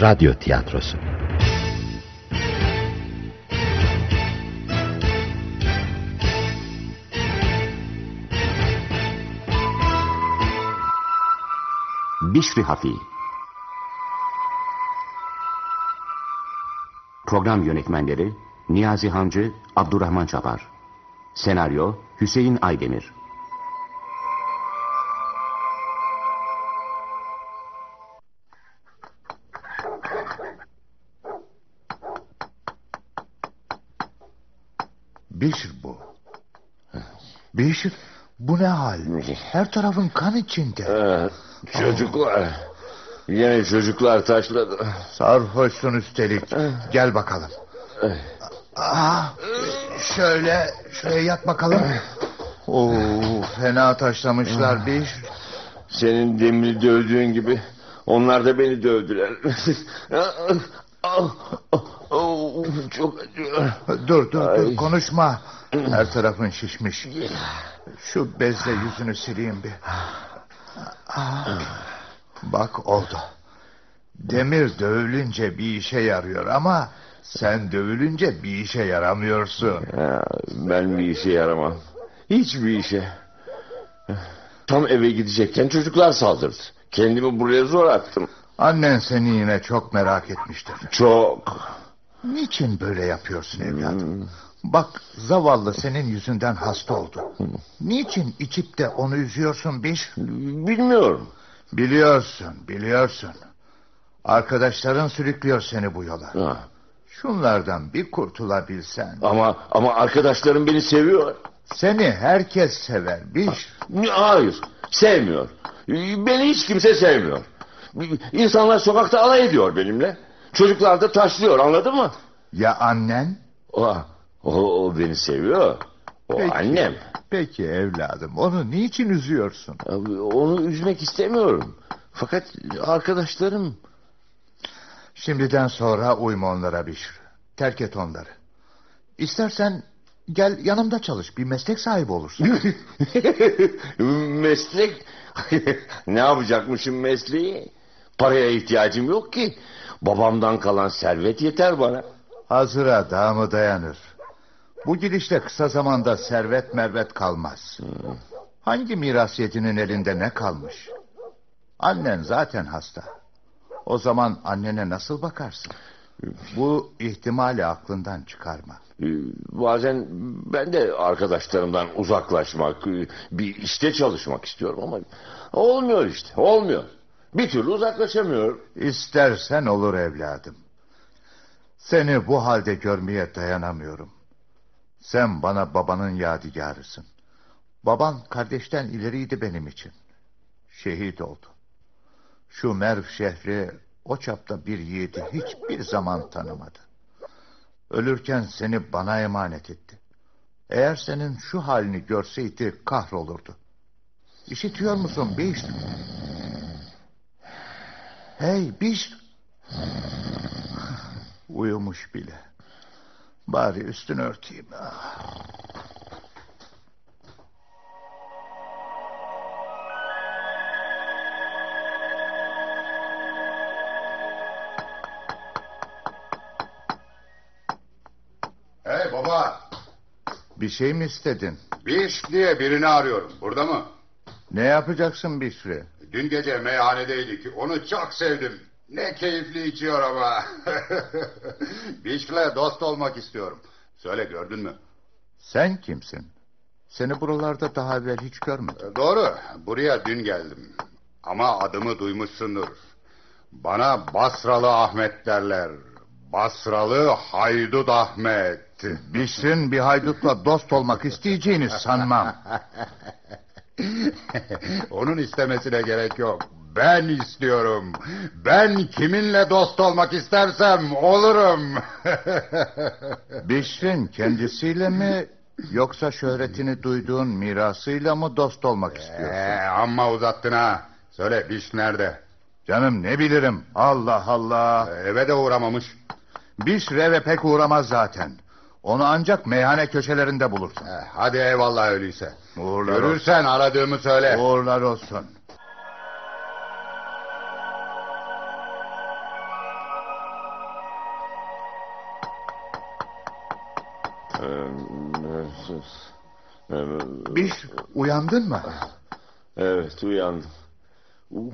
Radyo Tiyatrosu. Bişri Hafi. Program yönetmenleri Niyazi Hancı, Abdurrahman Çapar. Senaryo Hüseyin Aydemir Beşir bu. Beşir bu ne hal? Her tarafın kan içinde. Ee, çocuklar. Yine çocuklar taşladı. Sarhoşsun üstelik. Gel bakalım. Aa, şöyle şöyle yat bakalım. Oo, fena taşlamışlar Beşir. Senin demiri dövdüğün gibi onlar da beni dövdüler. Çok acıyor. Dur dur dur Ay. konuşma. Her tarafın şişmiş. Şu bezle yüzünü sileyim bir. Bak oldu. Demir dövülünce bir işe yarıyor ama sen dövülünce bir işe yaramıyorsun. Ya, ben bir işe yaramam. Hiçbir işe. Tam eve gidecekken çocuklar saldırdı. Kendimi buraya zor attım. Annen seni yine çok merak etmiştir. Çok. Niçin böyle yapıyorsun evladım? Bak zavallı senin yüzünden hasta oldu. Niçin içip de onu üzüyorsun bir? Bilmiyorum. Biliyorsun, biliyorsun. Arkadaşların sürüklüyor seni bu yola. Ha. Şunlardan bir kurtulabilsen. Ama ama arkadaşlarım beni seviyor. Seni herkes sever bir. Hayır, sevmiyor. Beni hiç kimse sevmiyor. İnsanlar sokakta alay ediyor benimle. Çocuklar da taşlıyor anladın mı? Ya annen? O, o, o beni seviyor. O Peki. annem. Peki evladım onu niçin üzüyorsun? Abi, Onu üzmek istemiyorum. Fakat arkadaşlarım... Şimdiden sonra uyma onlara bir. Terk et onları. İstersen gel yanımda çalış bir meslek sahibi olursun. Meslek... ne yapacakmışım mesleği? Paraya ihtiyacım yok ki. Babamdan kalan servet yeter bana. Hazıra daha mı dayanır? Bu gidişle kısa zamanda servet mervet kalmaz. Hangi mirasiyetinin elinde ne kalmış? Annen zaten hasta. O zaman annene nasıl bakarsın? Bu ihtimali aklından çıkarma. Ee, Bazen ben de arkadaşlarımdan uzaklaşmak, bir işte çalışmak istiyorum ama olmuyor işte, olmuyor. Bir türlü uzaklaşamıyorum. İstersen olur evladım. Seni bu halde görmeye dayanamıyorum. Sen bana babanın yadigarısın. Baban kardeşten ileriydi benim için. Şehit oldu. Şu Merv şehri o çapta bir yiğidi hiçbir zaman tanımadı. Ölürken seni bana emanet etti. Eğer senin şu halini görseydi kahrolurdu. İşitiyor musun Bişr? Hey Bişr! Uyumuş bile. Bari üstünü örteyim. Hey baba, Bir şey mi istedin? Biş diye birini arıyorum. Burada mı? Ne yapacaksın Bişri? Dün gece meyhanedeydik. Onu çok sevdim. Ne keyifli içiyor ama. Biş'le dost olmak istiyorum. Söyle gördün mü? Sen kimsin? Seni buralarda daha evvel hiç görmedim. E, Doğru. Buraya dün geldim. Ama adımı duymuşsundur. Bana Basralı Ahmet derler. Basralı Haydut Ahmet. Bişrin bir haydutla dost olmak isteyeceğini sanmam. Onun istemesine gerek yok. Ben istiyorum. Ben kiminle dost olmak istersem olurum. Bişrin kendisiyle mi yoksa şöhretini duyduğun mirasıyla mı dost olmak istiyorsun? ee, amma uzattın ha. Söyle Biş nerede? Canım ne bilirim. Allah Allah. Ee, Eve de uğramamış. Bişr eve pek uğramaz zaten. Onu ancak meyhane köşelerinde bulursun. Heh, hadi eyvallah öyleyse. Uğurlar Görürsen olsun. aradığımı söyle. Uğurlar olsun. Ee, Bir uyandın mı? Evet uyandım. Uf,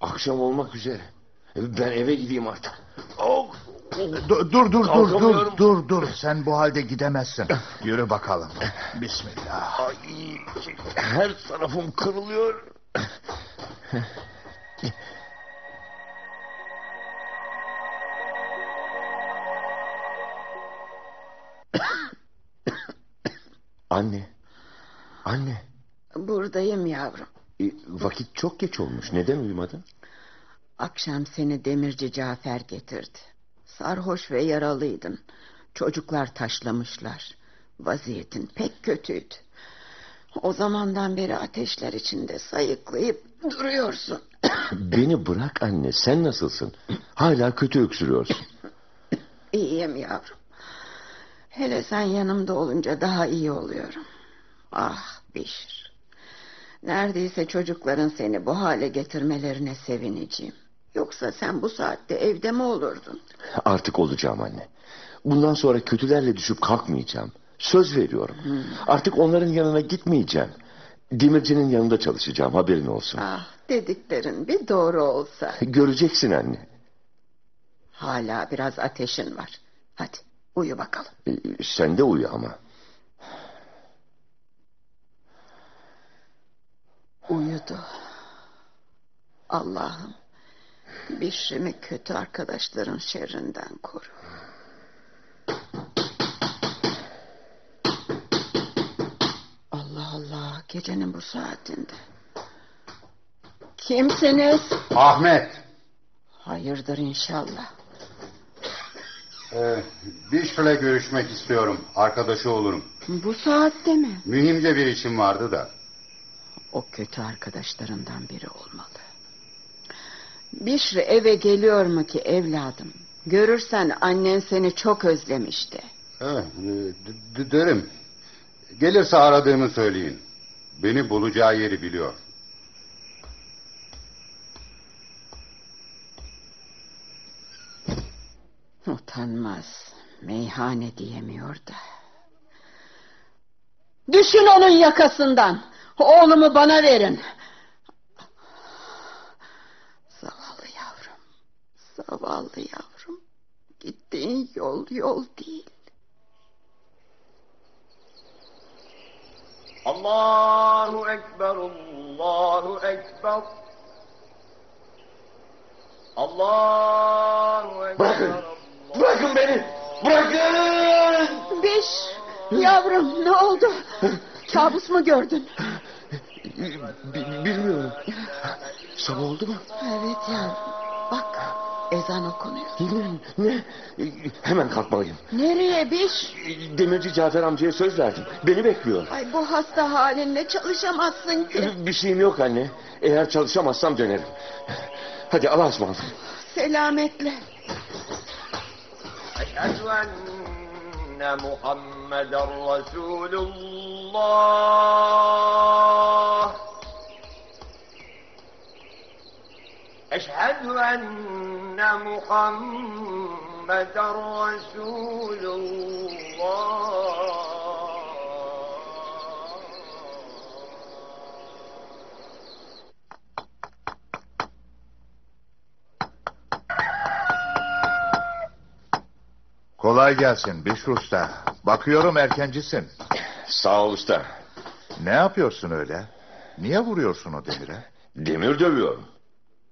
akşam olmak üzere. Ben eve gideyim artık. Oh. Dur dur dur dur dur dur. Sen bu halde gidemezsin. Yürü bakalım. Bismillah. ay, her tarafım kırılıyor. Anne. Anne. Buradayım yavrum. e, Vakit çok geç olmuş. Neden uyumadın? Akşam seni demirci Cafer getirdi. Sarhoş ve yaralıydın. Çocuklar taşlamışlar. Vaziyetin pek kötüydü. O zamandan beri ateşler içinde sayıklayıp duruyorsun. Beni bırak anne. Sen nasılsın? Hala kötü öksürüyorsun. İyiyim yavrum. Hele sen yanımda olunca daha iyi oluyorum. Ah Bişir. Neredeyse çocukların seni bu hale getirmelerine sevineceğim. Yoksa sen bu saatte evde mi olurdun? Artık olacağım anne. Bundan sonra kötülerle düşüp kalkmayacağım. Söz veriyorum. Artık onların yanına gitmeyeceğim. Demircinin yanında çalışacağım haberin olsun. Ah dediklerin bir doğru olsa. Göreceksin anne. Hala biraz ateşin var. Hadi uyu bakalım. Ee, Sen de uyu ama. Uyudu. Allah'ım Bişrim'i kötü arkadaşların şerrinden koru. Allah Allah gecenin bu saatinde. Kimsiniz? Ahmet. Hayırdır inşallah. Ee, Bişfle görüşmek istiyorum. Arkadaşı olurum. Bu saatte mi? Mühimce bir işim vardı da. O kötü arkadaşlarından biri olmalı. Bişri eve geliyor mu ki evladım? Görürsen annen seni çok özlemişti. Evet, derim. Gelirse aradığımı söyleyin. Beni bulacağı yeri biliyor. Utanmaz. Meyhane diyemiyor da. Düşün onun yakasından. Oğlumu bana verin. Zavallı yavrum. Zavallı yavrum. Gittiğin yol yol değil. Allahu Ekber, Allahu Ekber. Allahu Ekber. Bırakın. Bırakın beni. Bırakın. Beş. Yavrum ne oldu? Kabus mu gördün? Bi- Bilmiyorum. Sabah oldu mu? Evet yavrum. Ezan okunuyor. Ne? Ne? Hemen kalkmalıyım. Nereye Biş? Demirci Cafer amcaya söz verdim. Beni bekliyor. Ay bu hasta halinle çalışamazsın ki. Bir şeyim yok anne. Eğer çalışamazsam dönerim. Hadi Allah'a ısmarladık. Selametle. Eşhedü enne Muhammeden Resulullah. Eşhedü enne Muhammeden Resulullah. Kolay gelsin Bişr Usta. Bakıyorum erkencisin. Sağ ol usta. Ne yapıyorsun öyle? Niye vuruyorsun o demire? Demir dövüyorum.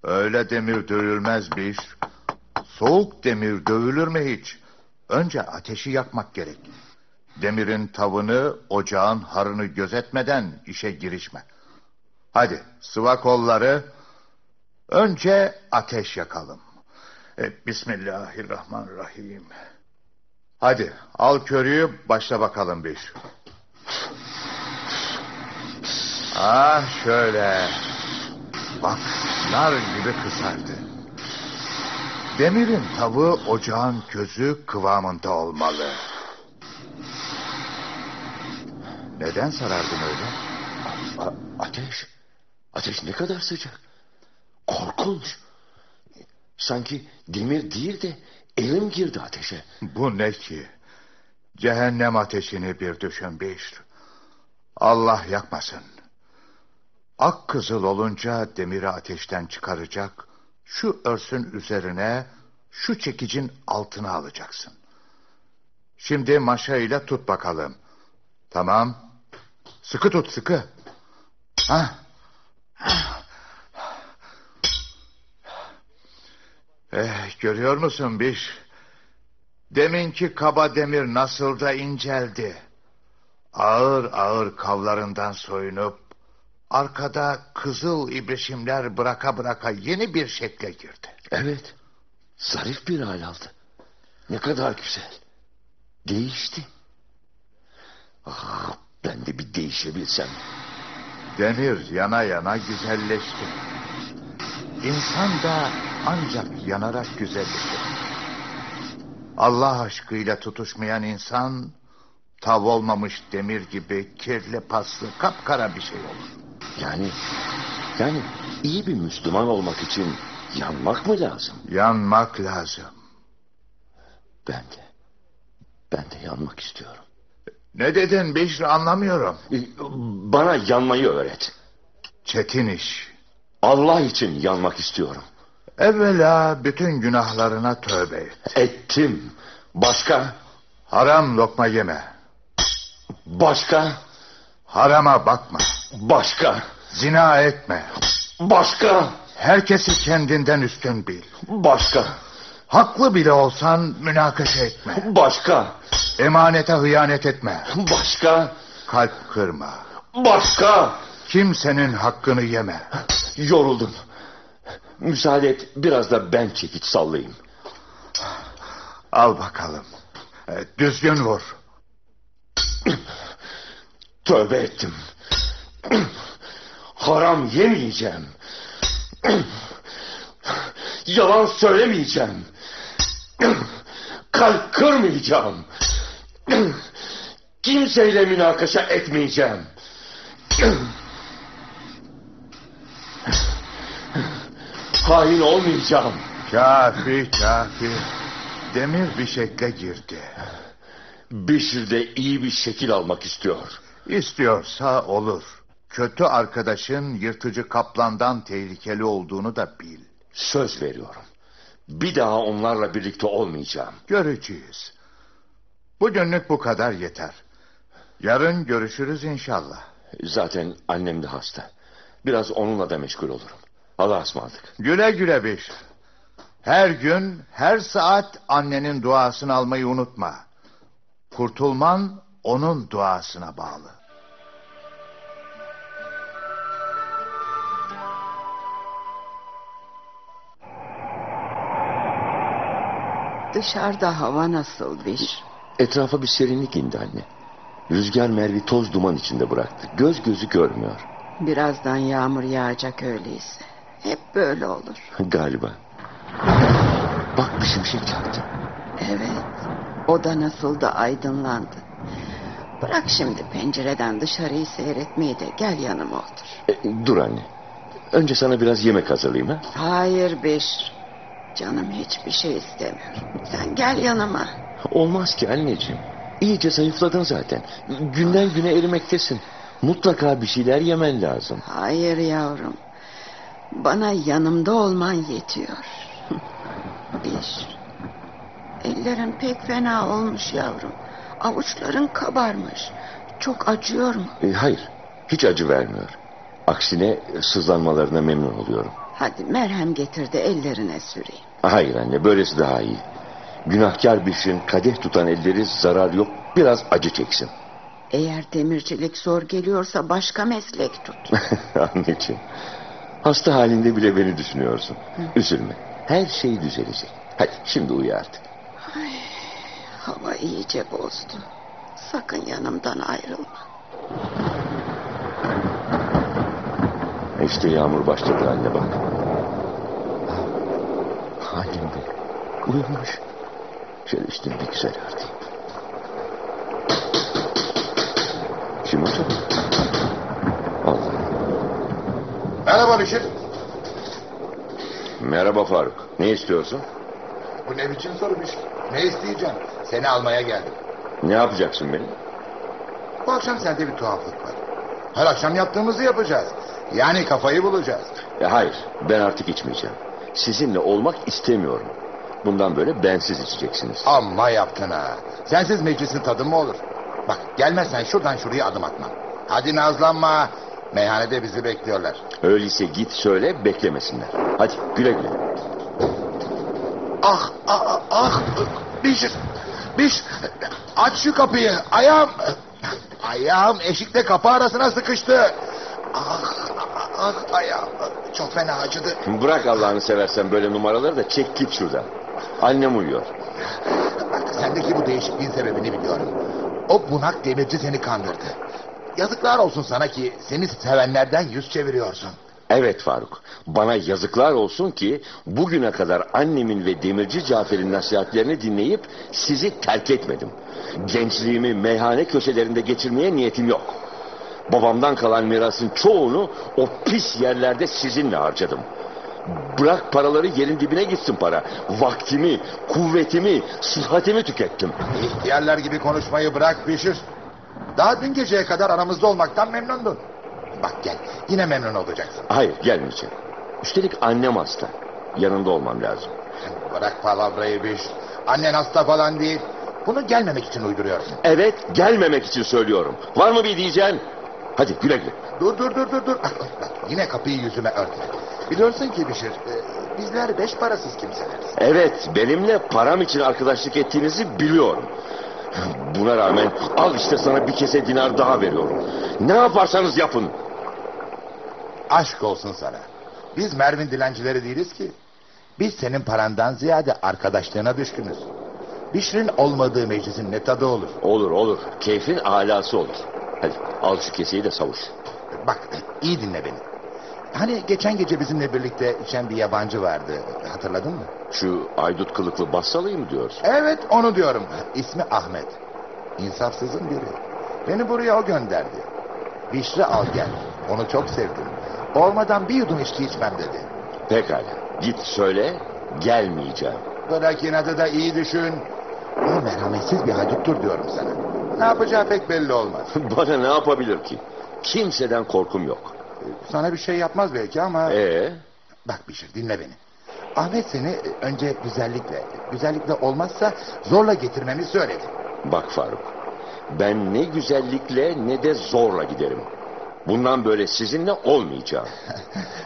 Öyle demir dövülmez Bişr. Soğuk demir dövülür mü hiç? Önce ateşi yakmak gerek. Demirin tavını, ocağın harını gözetmeden işe girişme. Hadi sıva kolları. Önce ateş yakalım. E, Bismillahirrahmanirrahim. Hadi al körüyü başla bakalım bir. Ah şöyle. Bak nar gibi kızardı. Demirin tavı ocağın közü kıvamında olmalı. Neden sarardın öyle? A- ateş. Ateş ne kadar sıcak. Korkunç. Sanki demir değil de elim girdi ateşe. Bu ne ki? Cehennem ateşini bir düşün Bişr. Allah yakmasın. Ak kızıl olunca demiri ateşten çıkaracak, şu örsün üzerine şu çekicin altına alacaksın. Şimdi maşa ile tut bakalım. Tamam. Sıkı tut sıkı. Ha? Eh, görüyor musun Biş? Deminki kaba demir nasıl da inceldi. Ağır ağır kavlarından soyunup arkada kızıl ibrişimler bıraka bıraka yeni bir şekle girdi. Evet. Zarif bir hal aldı. Ne kadar güzel. Değişti. Ah, ben de bir değişebilsem. Demir yana yana güzelleşti. İnsan da ancak yanarak güzelleşir. Allah aşkıyla tutuşmayan insan tav olmamış demir gibi kirli paslı kapkara bir şey olur. Yani, yani iyi bir Müslüman olmak için yanmak mı lazım? Yanmak lazım. Ben de, ben de yanmak istiyorum. Ne dedin Bişri anlamıyorum. Ee, Bana yanmayı öğret. Çetin iş. Allah için yanmak istiyorum. Evvela bütün günahlarına tövbe et. Ettim. Başka, Haram lokma yeme. başka, Harama bakma. Başka, Zina etme. başka, Herkesi kendinden üstün bil. başka, Haklı bile olsan münakaşa etme. başka, Emanete hıyanet etme. başka, Kalp kırma. başka. Kimsenin hakkını yeme. Yoruldum. Müsaade et biraz da ben çekiç sallayayım. Al bakalım. E, Düzgün vur. Tövbe ettim. Haram yemeyeceğim. Yalan söylemeyeceğim. Kalp kırmayacağım. Kimseyle münakaşa etmeyeceğim. Hain olmayacağım. Kafi kafi. Demir bir şekle girdi. Bişir de iyi bir şekil almak istiyor. İstiyorsa olur. Kötü arkadaşın yırtıcı kaplandan tehlikeli olduğunu da bil. Söz veriyorum. Bir daha onlarla birlikte olmayacağım. Göreceğiz. Bugünlük bu kadar yeter. Yarın görüşürüz inşallah. Zaten annem de hasta. Biraz onunla da meşgul olurum. Allah'a ısmarladık. Güle güle Beşir. Her gün, her saat annenin duasını almayı unutma. Kurtulman onun duasına bağlı. Dışarıda hava nasıl Biş? Etrafa bir serinlik indi anne. Rüzgar Mervi toz duman içinde bıraktı. Göz gözü görmüyor. Birazdan yağmur yağacak öyleyse. Hep böyle olur. Galiba. Bak bir şimşek çaktı. Evet. O da nasıl da aydınlandı. Bırak şimdi pencereden dışarıyı seyretmeyi de gel yanıma otur. E, dur anne. Önce sana biraz yemek hazırlayayım ha. Hayır Beş. Canım hiçbir şey istemiyor. Sen gel yanıma. Olmaz ki anneciğim. İyice zayıfladın zaten. Günden güne erimektesin. Mutlaka bir şeyler yemen lazım. Hayır yavrum. Bana yanımda olman yetiyor. Bir. Ellerin pek fena olmuş yavrum. Avuçların kabarmış. Çok acıyor mu? E, hayır. Hiç acı vermiyor. Aksine sızlanmalarına memnun oluyorum. Hadi merhem getir de ellerine süreyim. Hayır anne böylesi daha iyi. Günahkar bir şeyin kadeh tutan elleri zarar yok biraz acı çeksin. Eğer demircilik zor geliyorsa başka meslek tut. Anneciğim hasta halinde bile beni düşünüyorsun. Üzülme her şey düzelecek. Hadi şimdi uyu artık. Hava iyice bozdu. Sakın yanımdan ayrılma. İşte yağmur başladı anne bak. Annem de uyumuş. Şöyle üstünü bir güzel örteyim. Kim acaba? Allah. Merhaba Bişir. Merhaba Faruk. Ne istiyorsun? Bu ne biçim soru Bişir? Ne isteyeceğim? Seni almaya geldim. Ne yapacaksın beni? Bu akşam sende bir tuhaflık var. Her akşam yaptığımızı yapacağız. Yani kafayı bulacağız. E, hayır, ben artık içmeyeceğim. Sizinle olmak istemiyorum. Bundan böyle bensiz içeceksiniz. Amma yaptın ha. Sensiz meclisin tadı mı olur? Bak gelmezsen şuradan şuraya adım atmam. Hadi nazlanma. Meyhanede bizi bekliyorlar. Öyleyse git söyle beklemesinler. Hadi güle güle. Ah ah ah. Biş. Biş. Aç şu kapıyı. Ayağım. Ayağım eşikle kapı arasına sıkıştı. Ah ah, ayağım. Çok fena acıdı. Bırak Allah'ını seversen böyle numaraları da çek git şuradan. Annem uyuyor. Sendeki bu değişikliğin sebebini biliyorum. O bunak demirci seni kandırdı. Yazıklar olsun sana ki seni sevenlerden yüz çeviriyorsun. Evet Faruk. Bana yazıklar olsun ki bugüne kadar annemin ve demirci Cafer'in nasihatlerini dinleyip sizi terk etmedim. Gençliğimi meyhane köşelerinde geçirmeye niyetim yok. Babamdan kalan mirasın çoğunu o pis yerlerde sizinle harcadım. Bırak paraları yerin dibine gitsin para. Vaktimi, kuvvetimi, sıhhatimi tükettim. İhtiyarlar gibi konuşmayı bırak Bişir. Daha dün geceye kadar aramızda olmaktan memnundun. Bak gel yine memnun olacaksın. Hayır gelmeyeceğim. Üstelik annem hasta. Yanında olmam lazım. Bırak palavrayı Bişir. Annen hasta falan değil. Bunu gelmemek için uyduruyorsun. Evet gelmemek için söylüyorum. Var mı bir diyeceğin? Hadi güle güle. Dur dur dur dur dur. Yine kapıyı yüzüme örtme. Biliyorsun ki Bişir e, bizler beş parasız kimseleriz. Evet benimle param için arkadaşlık ettiğinizi biliyorum. Buna rağmen al işte sana bir kese dinar daha veriyorum. Ne yaparsanız yapın. Aşk olsun sana. Biz Mervin dilencileri değiliz ki. Biz senin parandan ziyade arkadaşlığına düşkünüz. Bişir'in olmadığı meclisin ne tadı olur. Olur olur. Keyfin alası olur. Hadi al şu keseyi de savuş. Bak iyi dinle beni. Hani geçen gece bizimle birlikte içen bir yabancı vardı. Hatırladın mı? Şu aydut kılıklı bassalıyı mı diyorsun? Evet onu diyorum. İsmi Ahmet. İnsafsızın biri. Beni buraya o gönderdi. Bişri al gel. Onu çok sevdim. Olmadan bir yudum içki içmem dedi. Pekala. Git söyle gelmeyeceğim. Bırak inadı da iyi düşün. O merhametsiz bir hayduttur diyorum sana. Ne yapacağı pek belli olmaz. Bana ne yapabilir ki? Kimseden korkum yok. Sana bir şey yapmaz belki ama... Ee, Bak Bişir dinle beni. Ahmet seni önce güzellikle, güzellikle olmazsa zorla getirmemi söyledi. bak Faruk. Ben ne güzellikle ne de zorla giderim. Bundan böyle sizinle olmayacağım.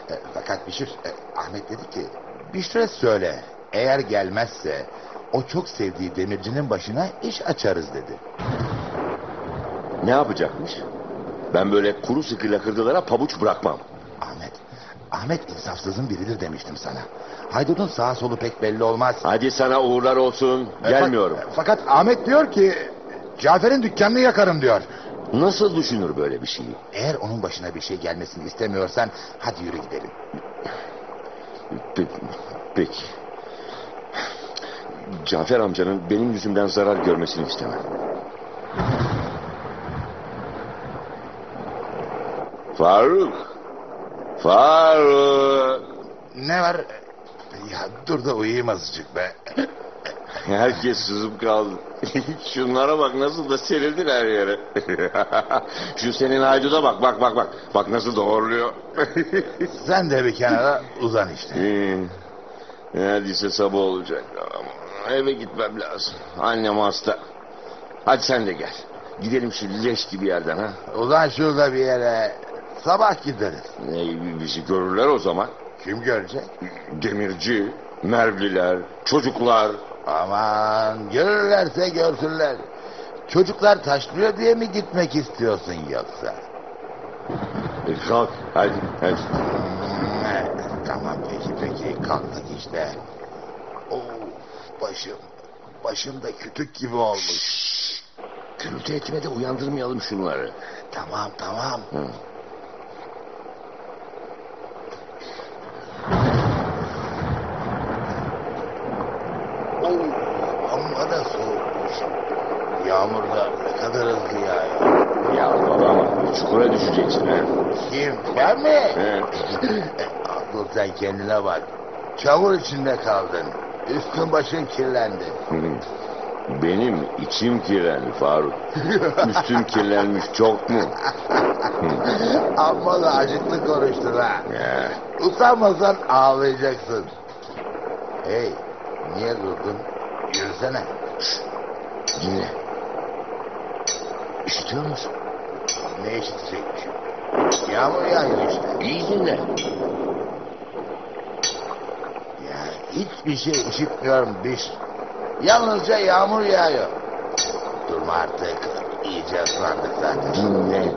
E, Fakat Bişir, e, Ahmet dedi ki... Bişir'e söyle, eğer gelmezse... O çok sevdiği demircinin başına iş açarız dedi. Ne yapacakmış? Ben böyle kuru sıkı lakırdılara pabuç bırakmam. Ahmet, Ahmet insafsızın biridir demiştim sana. Haydut'un sağ solu pek belli olmaz. Hadi sana uğurlar olsun. E, Gelmiyorum. fa- Fakat Ahmet diyor ki... Cafer'in dükkanını yakarım diyor. Nasıl düşünür böyle bir şeyi? Eğer onun başına bir şey gelmesini istemiyorsan... Hadi yürü gidelim. Pe- Peki. Cafer amcanın benim yüzümden zarar görmesini istemem. Faruk. Faruk. Ne var? Ya dur da uyuyayım azıcık be. Herkes sızıp kaldı. Şunlara bak nasıl da serildi her yere. Şu senin hayduda bak bak bak bak. Bak nasıl da horluyor. Sen de bir kenara uzan işte. Neredeyse sabah olacak. Ama eve gitmem lazım. Annem hasta. Hadi sen de gel. Gidelim şu leş gibi yerden ha. Uzan şurada bir yere. Sabah gideriz. Ne, bizi görürler o zaman. Kim görecek? Demirci, Mervliler, çocuklar. Aman görürlerse görsünler. Çocuklar taşlıyor diye mi gitmek istiyorsun yoksa? E, kalk hadi hadi. Hmm, tamam peki peki kalktık işte. Oo, başım. Başım da kütük gibi olmuş. Gürültü etme de uyandırmayalım şunları. Tamam tamam. Hı. Oo, amma da soğukmuş. Yağmur da ne kadar hızlı yağıyor. Ya baba çukura düşeceksin ha. Kim? Ben mi? He. Abdul sen kendine bak. Çamur içinde kaldın. Üstün başın kirlendi. Benim içim kirlendi Faruk. Üstüm kirlenmiş çok mu? Amma da acıklı konuştun ha. Ya, Utanmasan ağlayacaksın. Hey, niye durdun? Yürüsene. dinle. İşitiyor musun? Ne işitecekmişim? Yağmur yağıyor işte. İyi dinle. Ya hiçbir şey işitmiyorum biz. Yalnızca yağmur yağıyor. Durma artık. İyice ıslandık zaten. Dinle.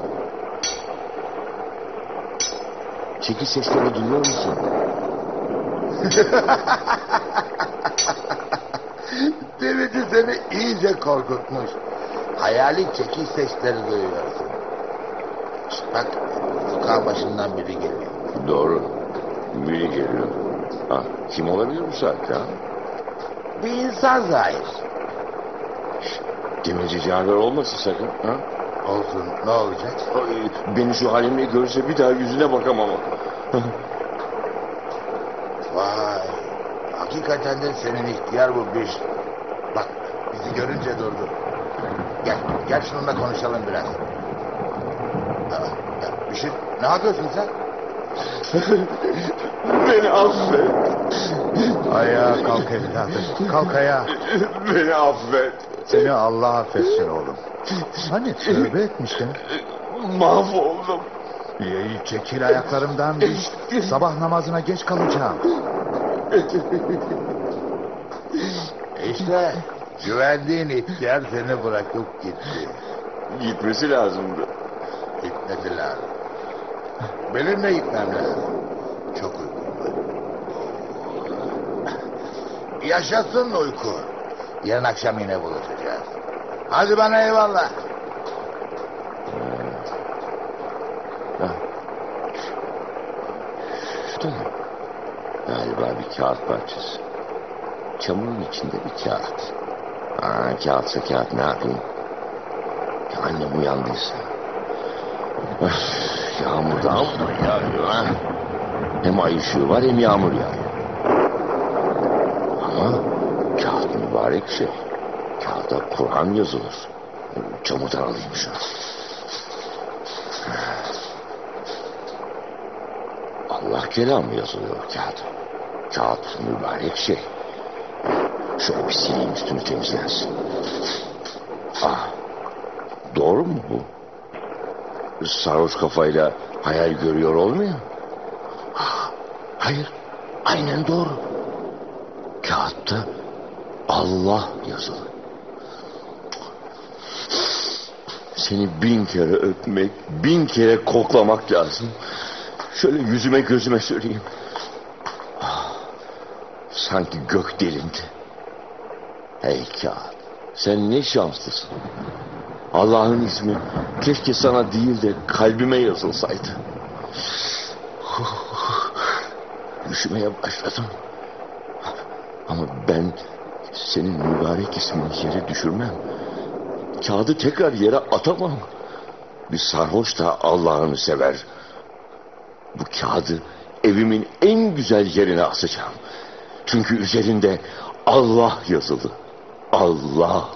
Çeki sesleri duyuyor musun? Demirci seni iyice korkutmuş. Hayali çekiş sesleri duyuyorsun. Bak, sokağın başından biri geliyor. Doğru. Biri geliyor. Ha, kim olabilir bu saatte ha? Bir insan zahir. Demirci Cafer olmasın sakın. Ha? Olsun, ne olacak? Ay, beni şu halimle görse bir daha yüzüne bakamam. Vay, hakikaten de senin ihtiyar bu bir. Bak, bizi görünce durdu. Gel, gel şununla konuşalım biraz. Ne yapıyorsun sen? beni affet. Ayağa kalk evladım. Kalk ayağa. Beni affet. Seni Allah affetsin oğlum. Hani tövbe etmiştin. Mahvoldum. İyi, çekil ayaklarımdan bir. Sabah namazına geç kalacağım. İşte güvendiğin ihtiyar seni bırakıp gitti. Gitmesi lazımdı. Gitmesi lazım. Gitmem lazım. Çok uykum. Yaşasın uyku. Yarın akşam yine buluşacağız. Hadi bana eyvallah. Şu da ne? Galiba bir kağıt parçası. Çamurun içinde bir kağıt. Aa, kağıtsa kağıt ne yapayım? Ya annem uyandıysa. Öf, yağmur da amma yağıyor ha. Hem ay ışığı var hem yağmur yağıyor. Ama kağıt mübarek şey. Kağıda Kur'an yazılır. Çamurdan alayım şunu. Allah kelamı yazılıyor kağıda. Kağıt mübarek şey. Şöyle bir sileyim üstünü temizlensin. Ah, doğru mu bu? Sarhoş kafayla hayal görüyor olmuyor? Ah, hayır, aynen doğru. Kağıtta Allah yazılı. Seni bin kere öpmek, bin kere koklamak lazım. Şöyle yüzüme gözüme söyleyeyim. Ah, Sanki gök delindi. Hey kağıt, sen ne şanslısın. Allah'ın ismi keşke sana değil de kalbime yazılsaydı. Üşümeye başladım. Ama ben senin mübarek ismini yere düşürmem. Kağıdı tekrar yere atamam. Bir sarhoş da Allah'ını sever. Bu kağıdı evimin en güzel yerine asacağım. Çünkü üzerinde Allah yazılı. Allah.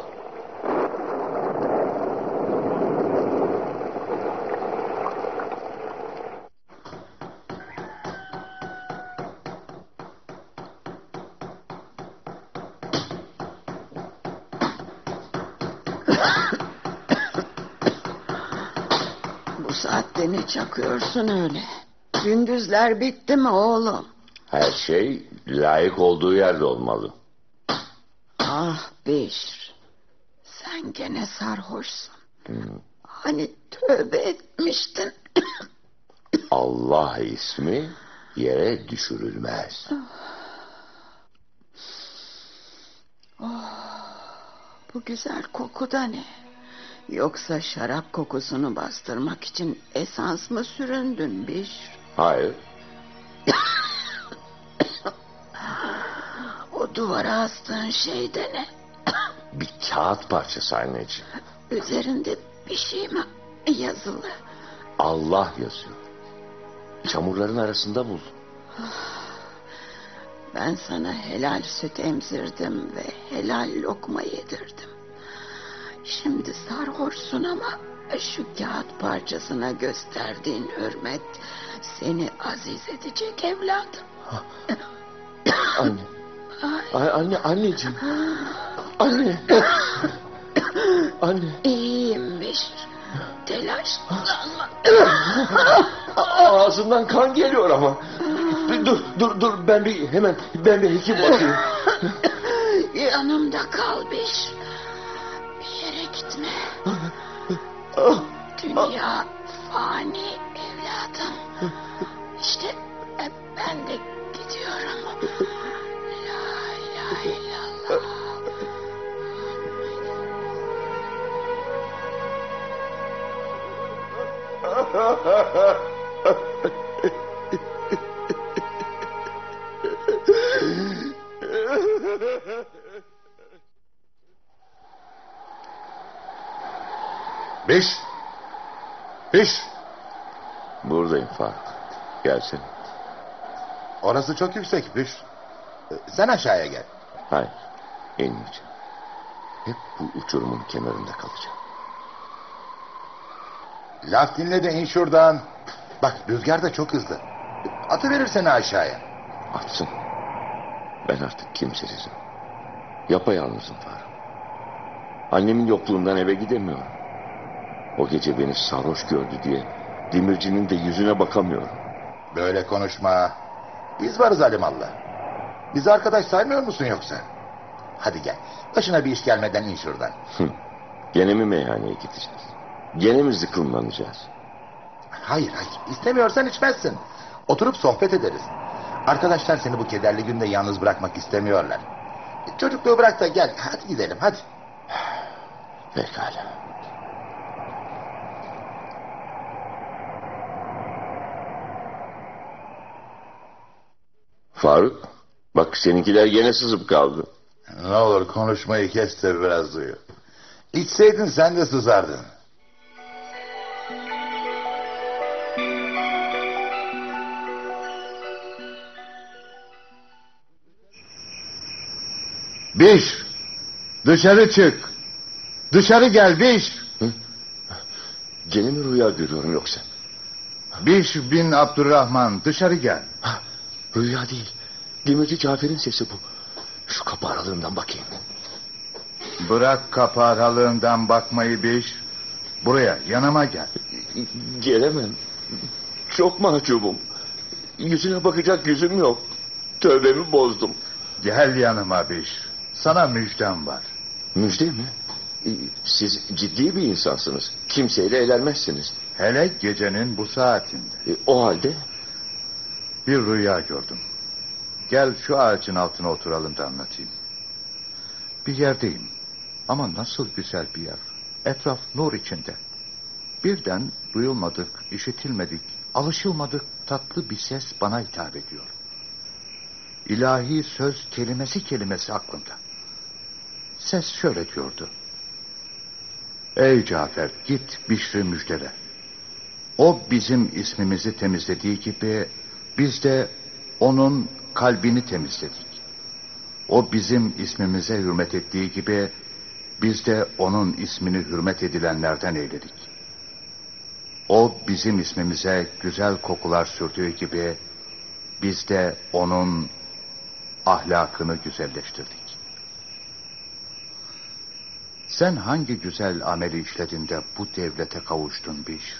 Bu saatte ne çakıyorsun öyle? Gündüzler bitti mi oğlum? Her şey layık olduğu yerde olmalı. Ah Beşir. Sen gene sarhoşsun. Hani tövbe etmiştin. Allah ismi yere düşürülmez. Bu güzel koku da ne? Yoksa şarap kokusunu bastırmak için esans mı süründün Beşir? Hayır. Duvara astığın şey de ne? Bir kağıt parçası anneciğim. Üzerinde bir şey mi yazılı? Allah yazıyor. Çamurların arasında buldum. Ben sana helal süt emzirdim ve helal lokma yedirdim. Şimdi sarhoşsun ama şu kağıt parçasına gösterdiğin hürmet seni aziz edecek evladım. Anne. Ay, anne, anneciğim. Anne. Anne. İyiymiş. Telaşlanma. Ağzından kan geliyor ama. Dur, dur, dur. Ben bir hemen ben bir hekim bakayım. Yanımda kal bir. Bir yere gitme. Dünya fani evladım. İşte e, ben de gidiyorum. Biş. Biş. Buradayım Faruk. Gelsin. Orası çok yüksek Biş. Sen aşağıya gel. Hayır. İnmeyeceğim. Hep bu uçurumun kenarında kalacağım. Laf dinle de in şuradan. Bak rüzgar da çok hızlı. Atıverir seni aşağıya. Atsın. Ben artık kimsesizim. Yapayalnızım Faruk. Annemin yokluğundan eve gidemiyorum. O gece beni sarhoş gördü diye demircinin de yüzüne bakamıyorum. Böyle konuşma. Biz varız Alimallah. Bizi arkadaş saymıyor musun yoksa? Hadi gel. Başına bir iş gelmeden in şuradan. Gene mi meyhaneye gideceğiz? Gene mi zıkkımlanacağız? Hayır hayır. İstemiyorsan içmezsin. Oturup sohbet ederiz. Arkadaşlar seni bu kederli günde yalnız bırakmak istemiyorlar. Çocukluğu bırak da gel. Hadi gidelim hadi. Pekala. Faruk, bak seninkiler gene sızıp kaldı. Ne olur konuşmayı kes de biraz duyu. İçseydin sen de sızardın. Biş! Dışarı çık! Dışarı gel Biş! Gene mi rüya görüyorum yoksa? Biş bin Abdurrahman dışarı gel. Ha, rüya değil. Demirci Cafer'in sesi bu. Şu kapı aralığından bakayım. Bırak kapı aralığından bakmayı Biş. Buraya yanıma gel. Gelemem. Çok mahcubum. Yüzüne bakacak yüzüm yok. Tövbemi bozdum. Gel yanıma Biş. Sana müjdem var. Müjde mi? Ee, Siz ciddi bir insansınız. Kimseyle eğlenmezsiniz. Hele gecenin bu saatinde. E, O halde Bir rüya gördüm. Gel şu ağacın altına oturalım da anlatayım. Bir yerdeyim. Ama nasıl güzel bir yer. Etraf nur içinde. Birden duyulmadık, işitilmedik, alışılmadık tatlı bir ses bana hitap ediyor. İlahi söz kelimesi kelimesi aklımda. Ses şöyle diyordu. Ey Cafer git Bişri müjdele. O bizim ismimizi temizlediği gibi biz de onun kalbini temizledik. O bizim ismimize hürmet ettiği gibi biz de onun ismini hürmet edilenlerden eyledik. O bizim ismimize güzel kokular sürdüğü gibi biz de onun ahlakını güzelleştirdik. Sen hangi güzel ameli işledin de bu devlete kavuştun Bişr?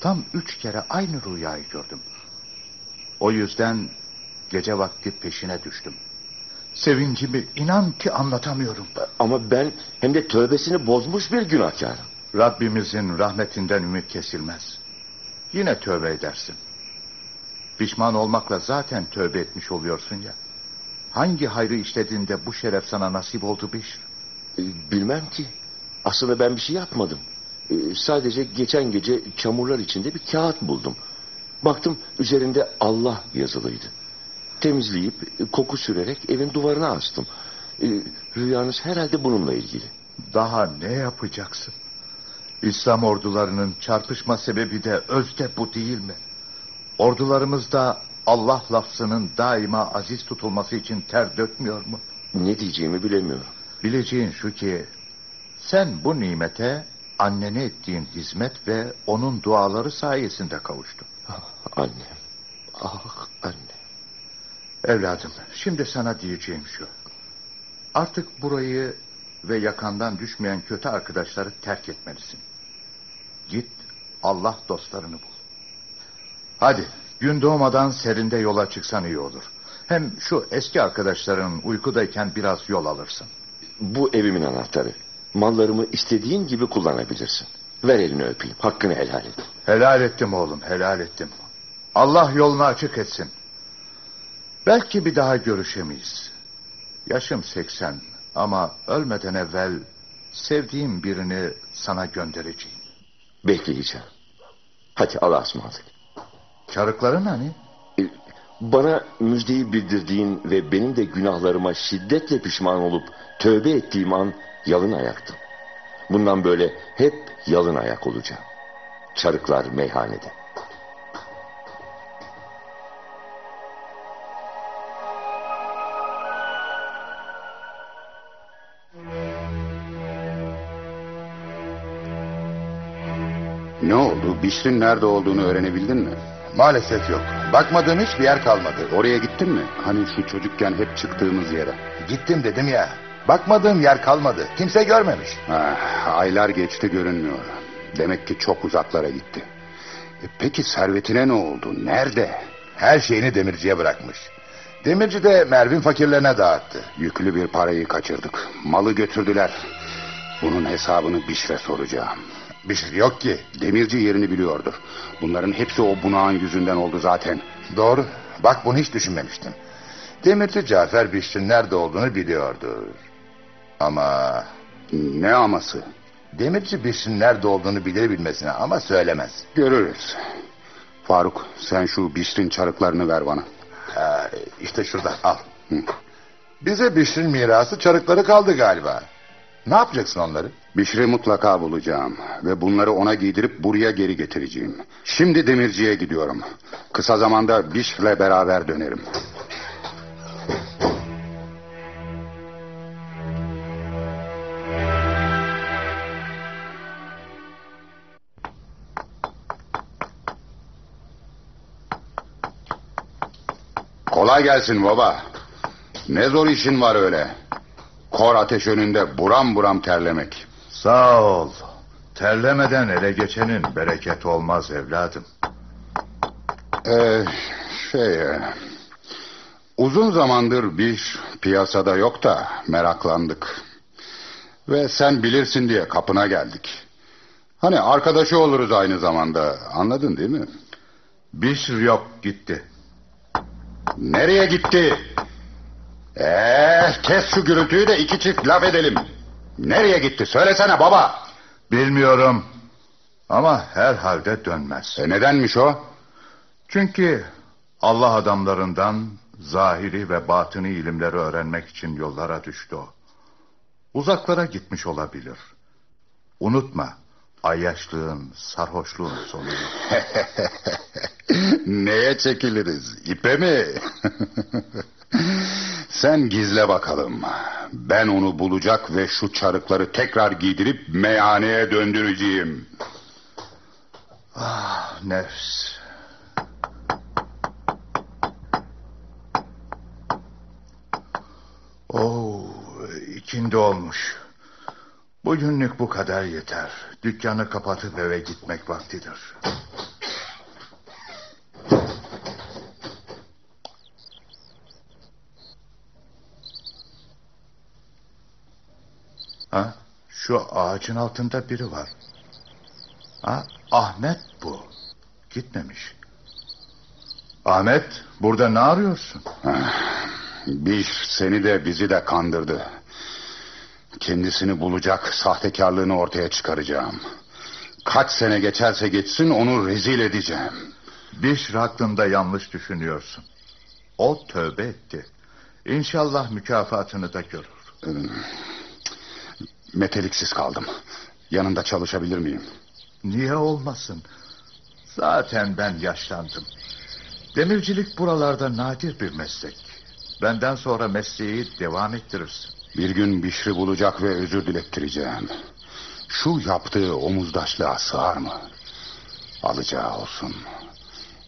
Tam üç kere aynı rüyayı gördüm. O yüzden gece vakti peşine düştüm. Sevincimi inan ki anlatamıyorum. ama ben hem de tövbesini bozmuş bir günahkarım. Rabbimizin rahmetinden ümit kesilmez. Yine tövbe edersin. Pişman olmakla zaten tövbe etmiş oluyorsun ya. Hangi hayrı işlediğinde bu şeref sana nasip oldu Bişr? E, Bilmem ki. Aslında ben bir şey yapmadım. E, Sadece geçen gece çamurlar içinde bir kağıt buldum. Baktım üzerinde Allah yazılıydı. Temizleyip e, koku sürerek evin duvarına astım. E, Rüyanız herhalde bununla ilgili. Daha ne yapacaksın? İslam ordularının çarpışma sebebi de özde bu değil mi? Ordularımızda Allah lafzının daima aziz tutulması için ter dökmüyor mu? Ne diyeceğimi bilemiyorum. Bileceğin şu ki sen bu nimete annene ettiğin hizmet ve onun duaları sayesinde kavuştun. Annem. Ah anne. Evladım şimdi sana diyeceğim şu. Artık burayı ve yakandan düşmeyen kötü arkadaşları terk etmelisin. Git Allah dostlarını bul. Hadi gün doğmadan serinde yola çıksan iyi olur. Hem şu eski arkadaşların uykudayken biraz yol alırsın. Bu evimin anahtarı. Mallarımı istediğin gibi kullanabilirsin. Ver elini öpeyim. Hakkını helal et. Helal ettim oğlum helal ettim. Allah yolunu açık etsin. Belki bir daha görüşemeyiz. Yaşım 80 ama ölmeden evvel sevdiğim birini sana göndereceğim. Bekleyeceğim. Hadi Allah'a ısmarladık. Çarıkların hani? Bana müjdeyi bildirdiğin ve benim de günahlarıma şiddetle pişman olup tövbe ettiğim an yalın ayaktım. Bundan böyle hep yalın ayak olacağım. Çarıklar meyhanede. Ne oldu? Bişrin nerede olduğunu öğrenebildin mi? Maalesef yok. Bakmadığım hiçbir yer kalmadı. Oraya gittin mi? Hani şu çocukken hep çıktığımız yere. Gittim dedim ya. Bakmadığım yer kalmadı. Kimse görmemiş. Ah, aylar geçti görünmüyor. Demek ki çok uzaklara gitti. E, peki servetine ne oldu? Nerede? Her şeyini demirciye bırakmış. Demirci de Mervin fakirlerine dağıttı. Yüklü bir parayı kaçırdık. Malı götürdüler. Bunun hesabını Bişre soracağım. Bir şey yok ki. Demirci yerini biliyordur. Bunların hepsi o bunağın yüzünden oldu zaten. Doğru. Bak bunu hiç düşünmemiştim. Demirci Cafer Bişrin nerede olduğunu biliyordur. Ama Ne aması? demirci Bişrin nerede olduğunu bilir bilmesine ama söylemez. Görürüz. Faruk sen şu Bişrin çarıklarını ver bana. Ha, işte şurada al. Hı. Bize Bişrin mirası çarıkları kaldı galiba. Ne yapacaksın onları? Bişri mutlaka bulacağım ve bunları ona giydirip buraya geri getireceğim. Şimdi demirciye gidiyorum. Kısa zamanda Bişr'le beraber dönerim. Kolay gelsin baba. Ne zor işin var öyle. Kor ateş önünde buram buram terlemek. Sağ ol. Terlemeden ele geçenin bereket olmaz evladım. Ee, şey... e, Uzun zamandır bir piyasada yok da meraklandık. Ve sen bilirsin diye kapına geldik. Hani arkadaşı oluruz aynı zamanda. Anladın değil mi? Bişr yok gitti. Nereye gitti? Eh, kes şu gürültüyü de iki çift laf edelim. Nereye gitti? Söylesene baba. Bilmiyorum. Ama herhalde dönmez. E nedenmiş o? Çünkü Allah adamlarından zahiri ve batını ilimleri öğrenmek için yollara düştü o. Uzaklara gitmiş olabilir. Unutma, ayyaşlığın, sarhoşluğun sonu. Neye çekiliriz? İpe mi? Sen gizle bakalım. Ben onu bulacak ve şu çarıkları tekrar giydirip meyhaneye döndüreceğim. Ah nefs. Oo, ikindi olmuş. Bugünlük bu kadar yeter. Dükkanı kapatıp eve gitmek vaktidir. Ha? Şu ağacın altında biri var. Ha? Ahmet bu. Gitmemiş. Ahmet, burada ne arıyorsun? Bir seni de bizi de kandırdı. Kendisini bulacak sahtekarlığını ortaya çıkaracağım. Kaç sene geçerse geçsin onu rezil edeceğim. Bişr hakkında yanlış düşünüyorsun. O tövbe etti. İnşallah mükafatını da görür. Meteliksiz kaldım. Yanında çalışabilir miyim? Niye olmasın? Zaten ben yaşlandım. Demircilik buralarda nadir bir meslek. Benden sonra mesleği devam ettirirsin. Bir gün Bişri bulacak ve özür dilettireceğim. Şu yaptığı omuzdaşlığa sığar mı? Alacağı olsun.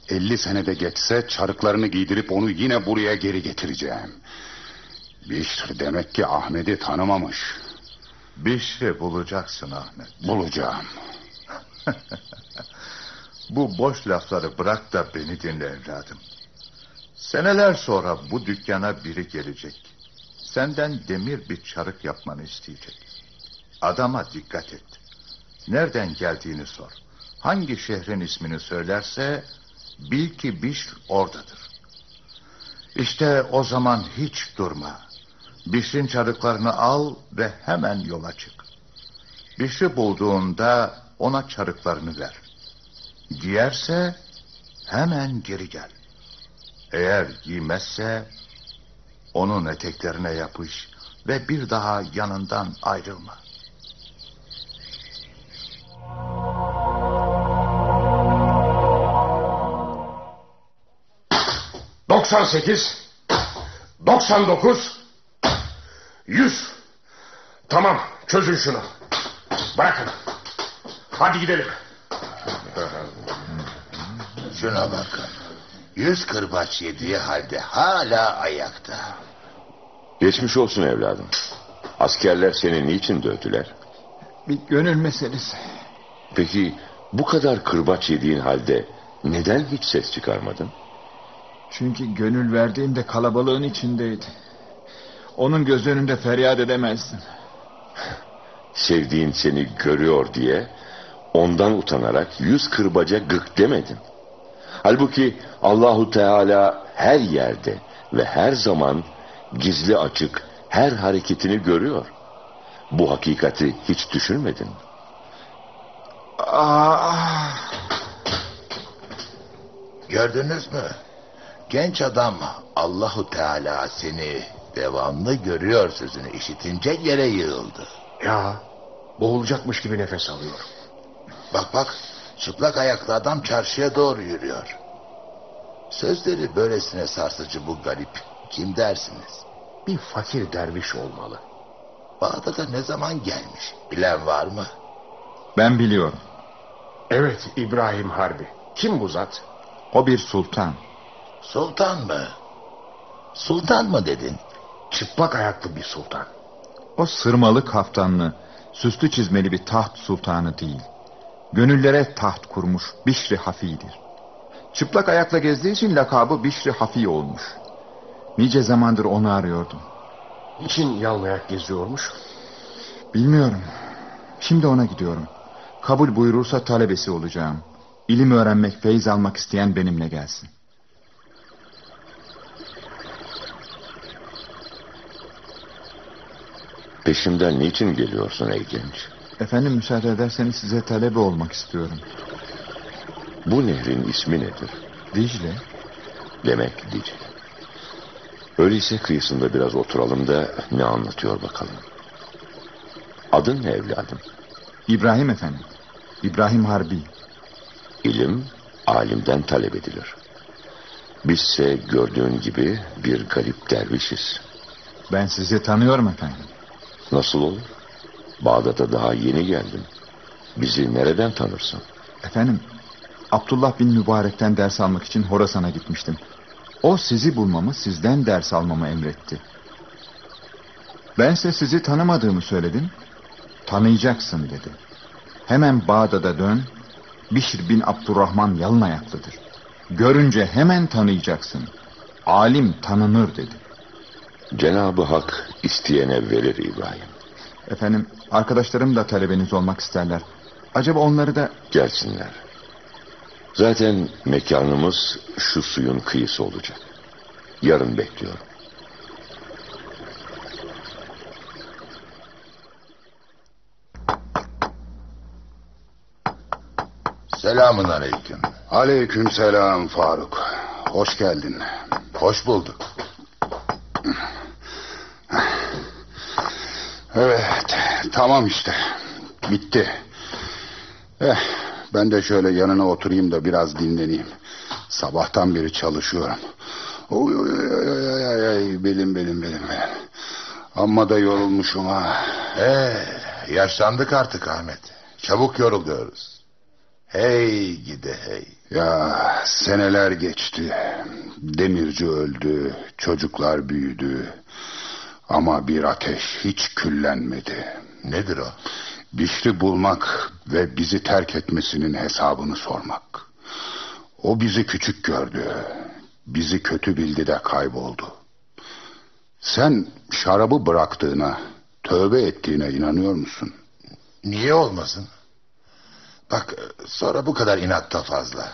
Elli senede geçse çarıklarını giydirip onu yine buraya geri getireceğim. Bişri demek ki Ahmet'i tanımamış. Bişri bulacaksın Ahmet. Bulacağım. Bu boş lafları bırak da beni dinle evladım. Seneler sonra bu dükkana biri gelecek. Senden demir bir çarık yapmanı isteyecek. Adama dikkat et. Nereden geldiğini sor. Hangi şehrin ismini söylerse bil ki Bişr oradadır. İşte o zaman hiç durma. Bişr'in çarıklarını al ve hemen yola çık. Bişr'i bulduğunda ona çarıklarını ver. Giyerse hemen geri gel. Eğer giymezse onun eteklerine yapış ve bir daha yanından ayrılma. 98 99 100 Tamam çözün şunu. Bırakın. Hadi gidelim. Şuna bakın. Yüz kırbaç yediği halde hala ayakta. Geçmiş olsun evladım. Askerler seni niçin dövdüler? Bir gönül meselesi. Peki bu kadar kırbaç yediğin halde neden hiç ses çıkarmadın? Çünkü gönül verdiğimde kalabalığın içindeydi. Onun göz önünde feryat edemezdin. Sevdiğin seni görüyor diye ondan utanarak yüz kırbaca gık demedin. Halbuki Allahu Teala her yerde ve her zaman gizli açık her hareketini görüyor. Bu hakikati hiç düşünmedin. Aa, Gördünüz mü? Genç adam Allahu Teala seni devamlı görüyor sözünü işitince yere yığıldı. Ya boğulacakmış gibi nefes alıyor. Bak bak çıplak ayaklı adam çarşıya doğru yürüyor. Sözleri böylesine sarsıcı bu garip kim dersiniz? Bir fakir derviş olmalı. Bağdat'a ne zaman gelmiş bilen var mı? ben biliyorum. Evet İbrahim Harbi. Kim bu zat? O bir sultan. Sultan mı? Sultan mı dedin? Çıplak ayaklı bir sultan. O sırmalı kaftanlı, süslü çizmeli bir taht sultanı değil. Gönüllere taht kurmuş Bişri Hafi'dir. Çıplak ayakla gezdiği için lakabı Bişri Hafi olmuş. Nice zamandır onu arıyordum. Niçin yalnayak geziyormuş? Bilmiyorum. Şimdi ona gidiyorum. Kabul buyurursa talebesi olacağım. İlim öğrenmek, feyiz almak isteyen benimle gelsin. Peşimden niçin geliyorsun ey genç? Efendim müsaade ederseniz size talebe olmak istiyorum. Bu nehrin ismi nedir? Dicle, Demek Dicle. Öyleyse kıyısında biraz oturalım da ne anlatıyor bakalım. Adın ne evladım? İbrahim efendim. İbrahim Harbi. İlim alimden talep edilir. Bizse gördüğün gibi bir garip dervişiz. Ben sizi tanıyorum efendim. Nasıl olur? Bağdat'a daha yeni geldin. Bizi nereden tanırsın? Efendim, Abdullah bin Mübarek'ten ders almak için Horasan'a gitmiştim. O sizi bulmamı, sizden ders almamı emretti. Bense sizi tanımadığımı söyledim. Tanıyacaksın dedi. Hemen Bağdat'a dön. Bişir bin Abdurrahman yalın ayaklıdır. Görünce hemen tanıyacaksın. Alim tanınır dedi. Cenabı Hak isteyene verir İbrahim. Efendim, arkadaşlarım da talebeniz olmak isterler. Acaba onları da Gelsinler. Zaten mekanımız şu suyun kıyısı olacak. Yarın bekliyorum. Selamun aleyküm. Aleyküm selam Faruk. Hoş geldin. Hoş bulduk. Evet, tamam işte. Bitti. Eh, ben de şöyle yanına oturayım da biraz dinleneyim. Sabahtan beri çalışıyorum. Oy oy oy oy oy oy oy belim belim belim belim. Amma da yorulmuşum ha. Ee, yaşlandık artık Ahmet. Çabuk yoruluyoruz. Hey gide hey. Ya seneler geçti. Demirci öldü, çocuklar büyüdü. Ama bir ateş hiç küllenmedi. Nedir o? Bişri bulmak ve bizi terk etmesinin hesabını sormak. O bizi küçük gördü. Bizi kötü bildi de kayboldu. Sen şarabı bıraktığına, tövbe ettiğine inanıyor musun? Niye olmasın? Bak sonra bu kadar inatta fazla.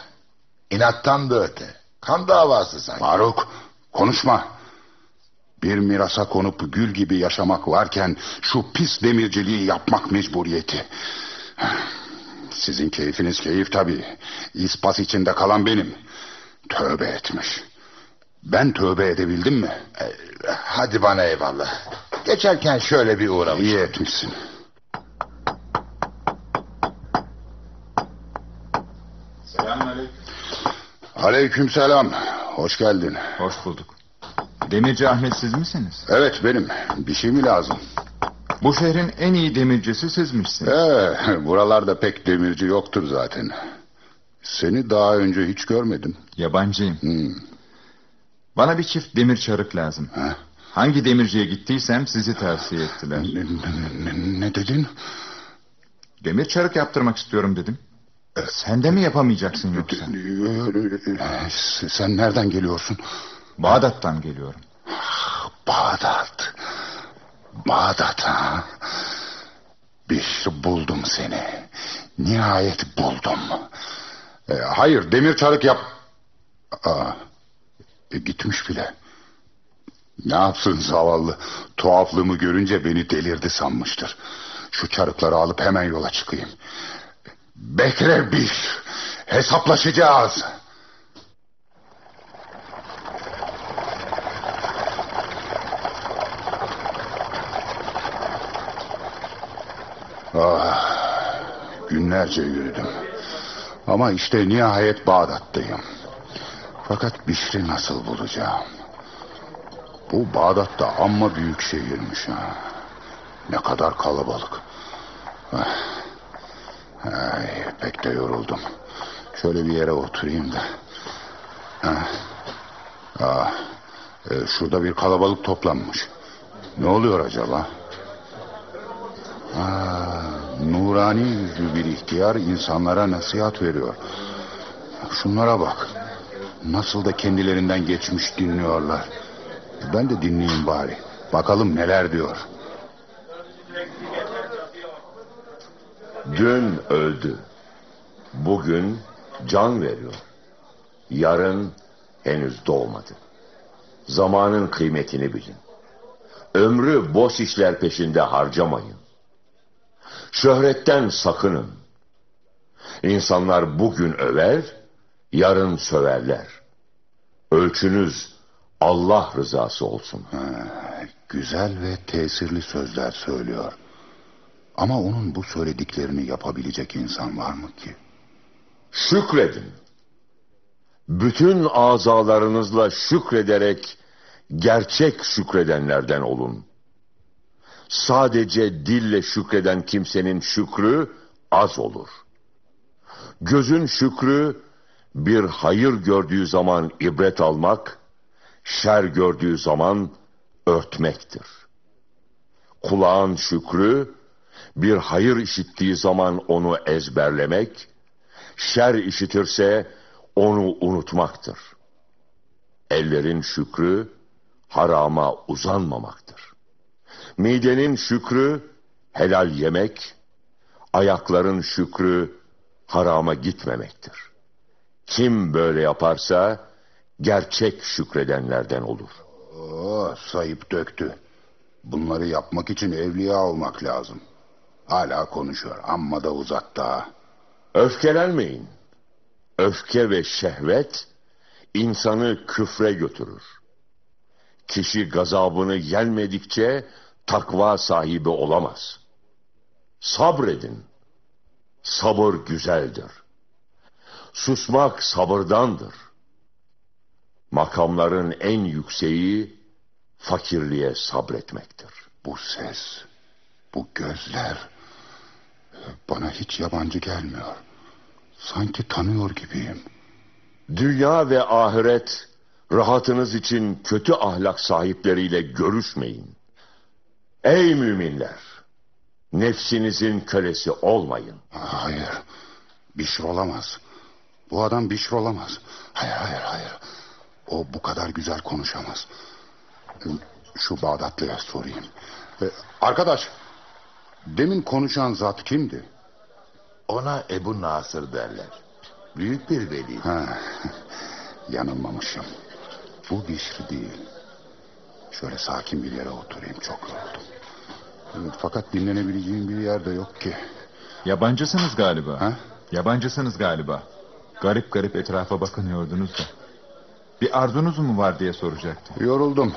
İnattan da öte. Kan davası sanki. Faruk konuşma. Bir mirasa konup gül gibi yaşamak varken şu pis demirciliği yapmak mecburiyeti. Sizin keyfiniz keyif tabii. İspas içinde kalan benim. Tövbe etmiş. Ben tövbe edebildim mi? Ee, hadi bana eyvallah. Geçerken şöyle bir uğramış. İyi etmişsin. Selamünaleyküm. Aleyküm selam. Hoş geldin. Hoş bulduk. Demirci Ahmet siz misiniz? Evet benim. Bir şey mi lazım? Bu şehrin en iyi demircisi sizmişsiniz. Ee, buralarda pek demirci yoktur zaten. Seni daha önce hiç görmedim. Yabancıyım. Hmm. Bana bir çift demir çarık lazım. Ha? Hangi demirciye gittiysem sizi tavsiye ettiler. Ne, ne- ne- ne dedin? Demir çarık yaptırmak istiyorum dedim. Sen de mi yapamayacaksın yoksa? Ee, Sen nereden geliyorsun? Bağdat'tan geliyorum. Bağdat. Bağdat ha? Bir buldum seni. Nihayet buldum. Ee, hayır demir çarık yap. Aa, e, gitmiş bile. Ne yapsın zavallı. Tuhaflığımı görünce beni delirdi sanmıştır. Şu çarıkları alıp hemen yola çıkayım. Bekle bir. Hesaplaşacağız. Ah, günlerce yürüdüm. Ama işte nihayet Bağdat'tayım. Fakat Bişri nasıl bulacağım? Bu Bağdat da amma büyük şehirmiş ha. Ne kadar kalabalık. Ah. Ay, pek de yoruldum. Şöyle bir yere oturayım da. Ah. Ah. E, şurada bir kalabalık toplanmış. Ne oluyor acaba? Aa, nurani yüzlü bir ihtiyar insanlara nasihat veriyor. Şunlara bak. Nasıl da kendilerinden geçmiş dinliyorlar. Ben de dinleyeyim bari. Bakalım neler diyor. Dün öldü. Bugün can veriyor. Yarın henüz doğmadı. Zamanın kıymetini bilin. Ömrü boş işler peşinde harcamayın. Şöhretten sakının. İnsanlar bugün över, yarın söverler. Ölçünüz Allah rızası olsun. Ha, güzel ve tesirli sözler söylüyor. Ama onun bu söylediklerini yapabilecek insan var mı ki? Şükredin. Bütün azalarınızla şükrederek gerçek şükredenlerden olun. Sadece dille şükreden kimsenin şükrü az olur. Gözün şükrü bir hayır gördüğü zaman ibret almak, şer gördüğü zaman örtmektir. Kulağın şükrü bir hayır işittiği zaman onu ezberlemek, şer işitirse onu unutmaktır. Ellerin şükrü harama uzanmamaktır. Midenin şükrü helal yemek, ayakların şükrü harama gitmemektir. Kim böyle yaparsa gerçek şükredenlerden olur. Oo, sayıp döktü. Bunları yapmak için evliya olmak lazım. Hala konuşuyor amma da uzattı ha. Öfkelenmeyin. Öfke ve şehvet insanı küfre götürür. Kişi gazabını yenmedikçe takva sahibi olamaz. Sabredin. Sabır güzeldir. Susmak sabırdandır. Makamların en yükseği fakirliğe sabretmektir. Bu ses, bu gözler bana hiç yabancı gelmiyor. Sanki tanıyor gibiyim. Dünya ve ahiret rahatınız için kötü ahlak sahipleriyle görüşmeyin. Ey müminler! Nefsinizin kölesi olmayın. Hayır, Bişr olamaz. Bu adam Bişr olamaz. Hayır, hayır, hayır. O bu kadar güzel konuşamaz. Şu Bağdatlı'ya sorayım. Ee, arkadaş, demin konuşan zat kimdi? Ona Ebu Nasır derler. Büyük bir veli. Ha, yanılmamışım. Bu Bişr değil. Şöyle sakin bir yere oturayım çok yoruldum. Evet, fakat dinlenebileceğim bir yer de yok ki. Yabancısınız galiba. Ha? Yabancısınız galiba. Garip garip etrafa bakınıyordunuz da. Bir arzunuz mu var diye soracaktım. Yoruldum.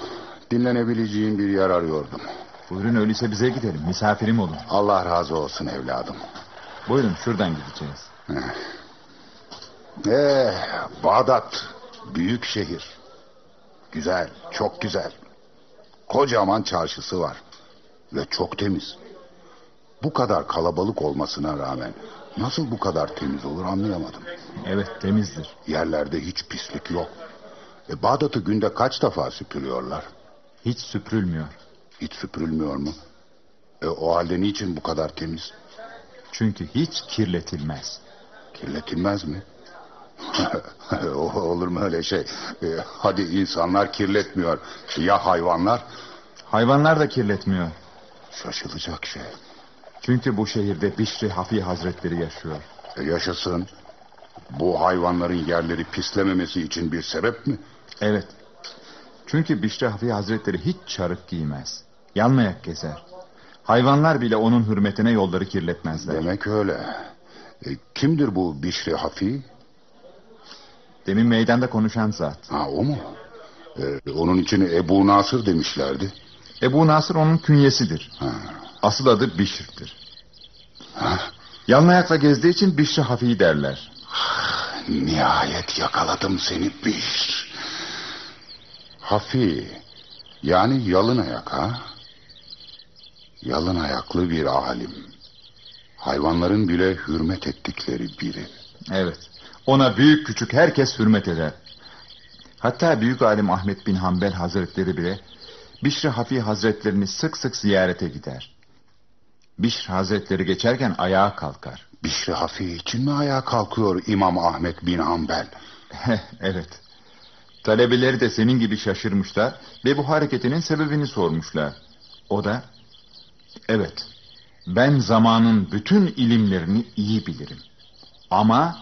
Dinlenebileceğim bir yer arıyordum. Buyurun öyleyse bize gidelim. Misafirim olun. Allah razı olsun evladım. Buyurun şuradan gideceğiz. Ee, Bağdat büyük şehir. Güzel, çok güzel. Kocaman çarşısı var ve çok temiz. Bu kadar kalabalık olmasına rağmen nasıl bu kadar temiz olur anlayamadım. Evet temizdir. Yerlerde hiç pislik yok. E, Bağdat'ı günde kaç defa süpürüyorlar? Hiç süpürülmüyor. Hiç süpürülmüyor mu? E, o halde niçin bu kadar temiz? Çünkü hiç kirletilmez. Kirletilmez mi? Olur mu öyle şey? E, hadi insanlar kirletmiyor. Ya hayvanlar? Hayvanlar da kirletmiyor. Şaşılacak şey. Çünkü bu şehirde Bişri Hafi Hazretleri yaşıyor. E, yaşasın. Bu hayvanların yerleri pislememesi için bir sebep mi? Evet. Çünkü Bişri Hafi Hazretleri hiç çarık giymez. Yanmayak gezer. Hayvanlar bile onun hürmetine yolları kirletmezler. Demek öyle. E, kimdir bu Bişri Hafi? Demin meydanda konuşan zat. Ha o mu? E, onun için Ebu Nasır demişlerdi. Ebu Nasır onun künyesidir. Ha. Asıl adı Bişir'dir. Ha? Yalnayakla gezdiği için Bişri Hafi derler. Nihayet yakaladım seni Bişr. Hafi, yani yalın ayak ha? Yalın ayaklı bir alim. Hayvanların bile hürmet ettikleri biri. Evet. Ona büyük küçük herkes hürmet eder. Hatta büyük alim Ahmet bin Hanbel Hazretleri bile Bişri Hafi Hazretlerini sık sık ziyarete gider. Bişr Hazretleri geçerken ayağa kalkar. Bişri Hafi için mi ayağa kalkıyor İmam Ahmet bin Hanbel? evet. Talebeleri de senin gibi şaşırmışlar ve bu hareketinin sebebini sormuşlar. O da, evet ben zamanın bütün ilimlerini iyi bilirim. Ama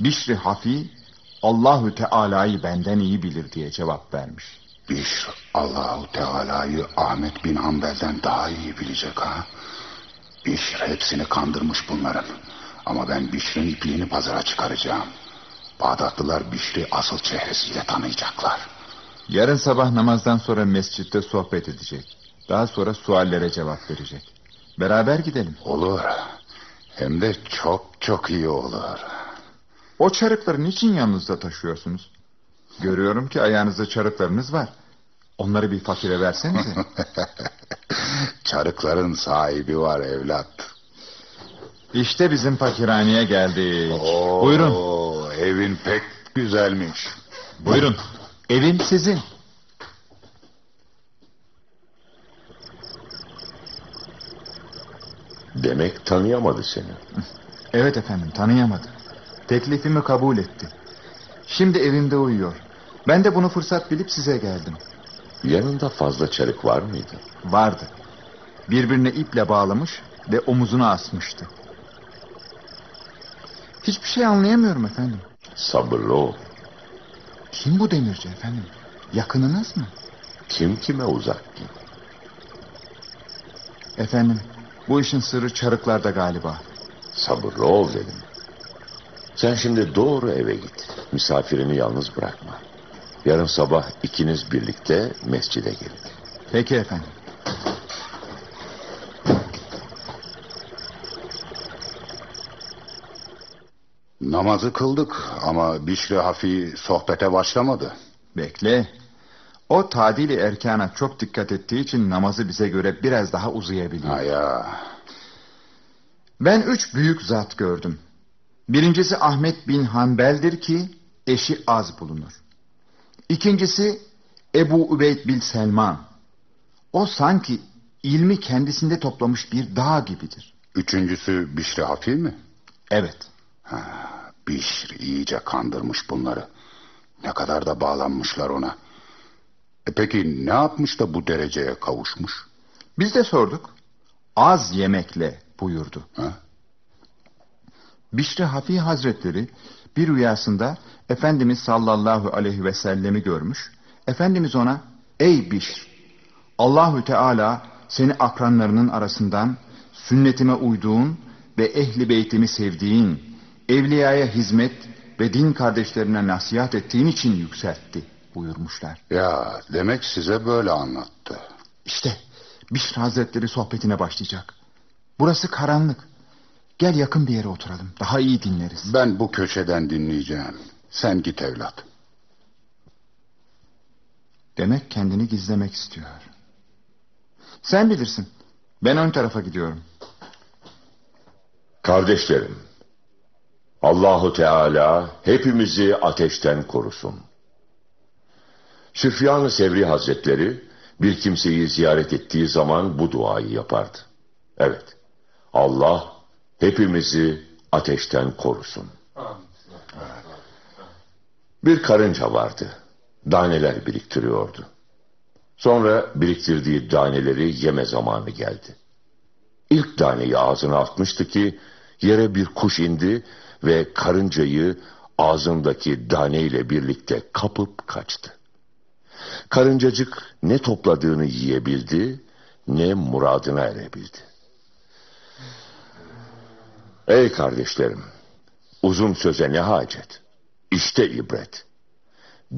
Bişri Hafi Allahü Teala'yı benden iyi bilir diye cevap vermiş. Bişr Allahu Teala'yı Ahmet bin Hanbel'den daha iyi bilecek ha. Bişr hepsini kandırmış bunların. Ama ben Bişr'in ipliğini pazara çıkaracağım. Bağdatlılar Bişr'i asıl çehresiyle tanıyacaklar. Yarın sabah namazdan sonra mescitte sohbet edecek. Daha sonra suallere cevap verecek. Beraber gidelim. Olur. Hem de çok çok iyi olur. O çarıkları niçin yanınızda taşıyorsunuz? Görüyorum ki ayağınızda çarıklarınız var. Onları bir fakire versenize. Çarıkların sahibi var evlat. İşte bizim fakirhaneye geldik. Oo, Buyurun. Evin pek güzelmiş. Buyurun. Evim sizin. Demek tanıyamadı seni. Evet efendim tanıyamadı. Teklifimi kabul etti. Şimdi evimde uyuyor. Ben de bunu fırsat bilip size geldim. Yanında fazla çarık var mıydı? Vardı. Birbirine iple bağlamış ve omuzuna asmıştı. Hiçbir şey anlayamıyorum efendim. Sabırlı ol. Kim bu demirci efendim? Yakınınız mı? Kim kime uzak ki? Efendim bu işin sırrı çarıklarda galiba. Sabırlı ol dedim. Sen şimdi doğru eve git. Misafirini yalnız bırakma. Yarın sabah ikiniz birlikte mescide gelin. Peki efendim. Namazı kıldık ama Bişri Hafi sohbete başlamadı. Bekle. O tadili erkana çok dikkat ettiği için namazı bize göre biraz daha uzayabiliyor. Ha ya. Ben üç büyük zat gördüm. Birincisi Ahmet bin Hanbel'dir ki eşi az bulunur. İkincisi Ebu Übeyd bin Selman. O sanki ilmi kendisinde toplamış bir dağ gibidir. Üçüncüsü Bişri Hafi mi? Evet. Ha, Bişri iyice kandırmış bunları. Ne kadar da bağlanmışlar ona. E peki ne yapmış da bu dereceye kavuşmuş? Biz de sorduk. Az yemekle buyurdu. Ha? Bişri Hafi Hazretleri bir rüyasında Efendimiz sallallahu aleyhi ve sellemi görmüş. Efendimiz ona ey Bişr Allahü Teala seni akranlarının arasından sünnetime uyduğun ve ehli beytimi sevdiğin, evliyaya hizmet ve din kardeşlerine nasihat ettiğin için yükseltti buyurmuşlar. Ya demek size böyle anlattı. İşte Bişr Hazretleri sohbetine başlayacak. Burası karanlık. Gel yakın bir yere oturalım. Daha iyi dinleriz. Ben bu köşeden dinleyeceğim. Sen git evlat. Demek kendini gizlemek istiyor. Sen bilirsin. Ben ön tarafa gidiyorum. Kardeşlerim, Allahu Teala hepimizi ateşten korusun. Süfyan-ı Sevri Hazretleri bir kimseyi ziyaret ettiği zaman bu duayı yapardı. Evet, Allah hepimizi ateşten korusun. Bir karınca vardı. Daneler biriktiriyordu. Sonra biriktirdiği daneleri yeme zamanı geldi. İlk daneyi ağzına atmıştı ki yere bir kuş indi ve karıncayı ağzındaki daneyle birlikte kapıp kaçtı. Karıncacık ne topladığını yiyebildi ne muradına erebildi. Ey kardeşlerim, uzun söze ne hacet? İşte ibret.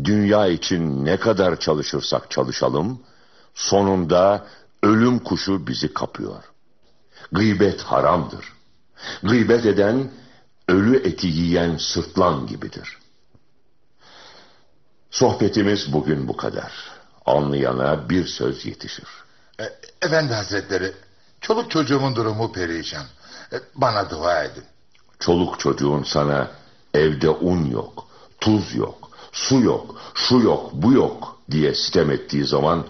Dünya için ne kadar çalışırsak çalışalım, sonunda ölüm kuşu bizi kapıyor. Gıybet haramdır. Gıybet eden, ölü eti yiyen sırtlan gibidir. Sohbetimiz bugün bu kadar. Anlayana bir söz yetişir. E, efendi hazretleri, çoluk çocuğumun durumu perişan. E, bana dua edin. Çoluk çocuğun sana evde un yok, tuz yok, su yok, şu yok, bu yok diye sitem ettiği zaman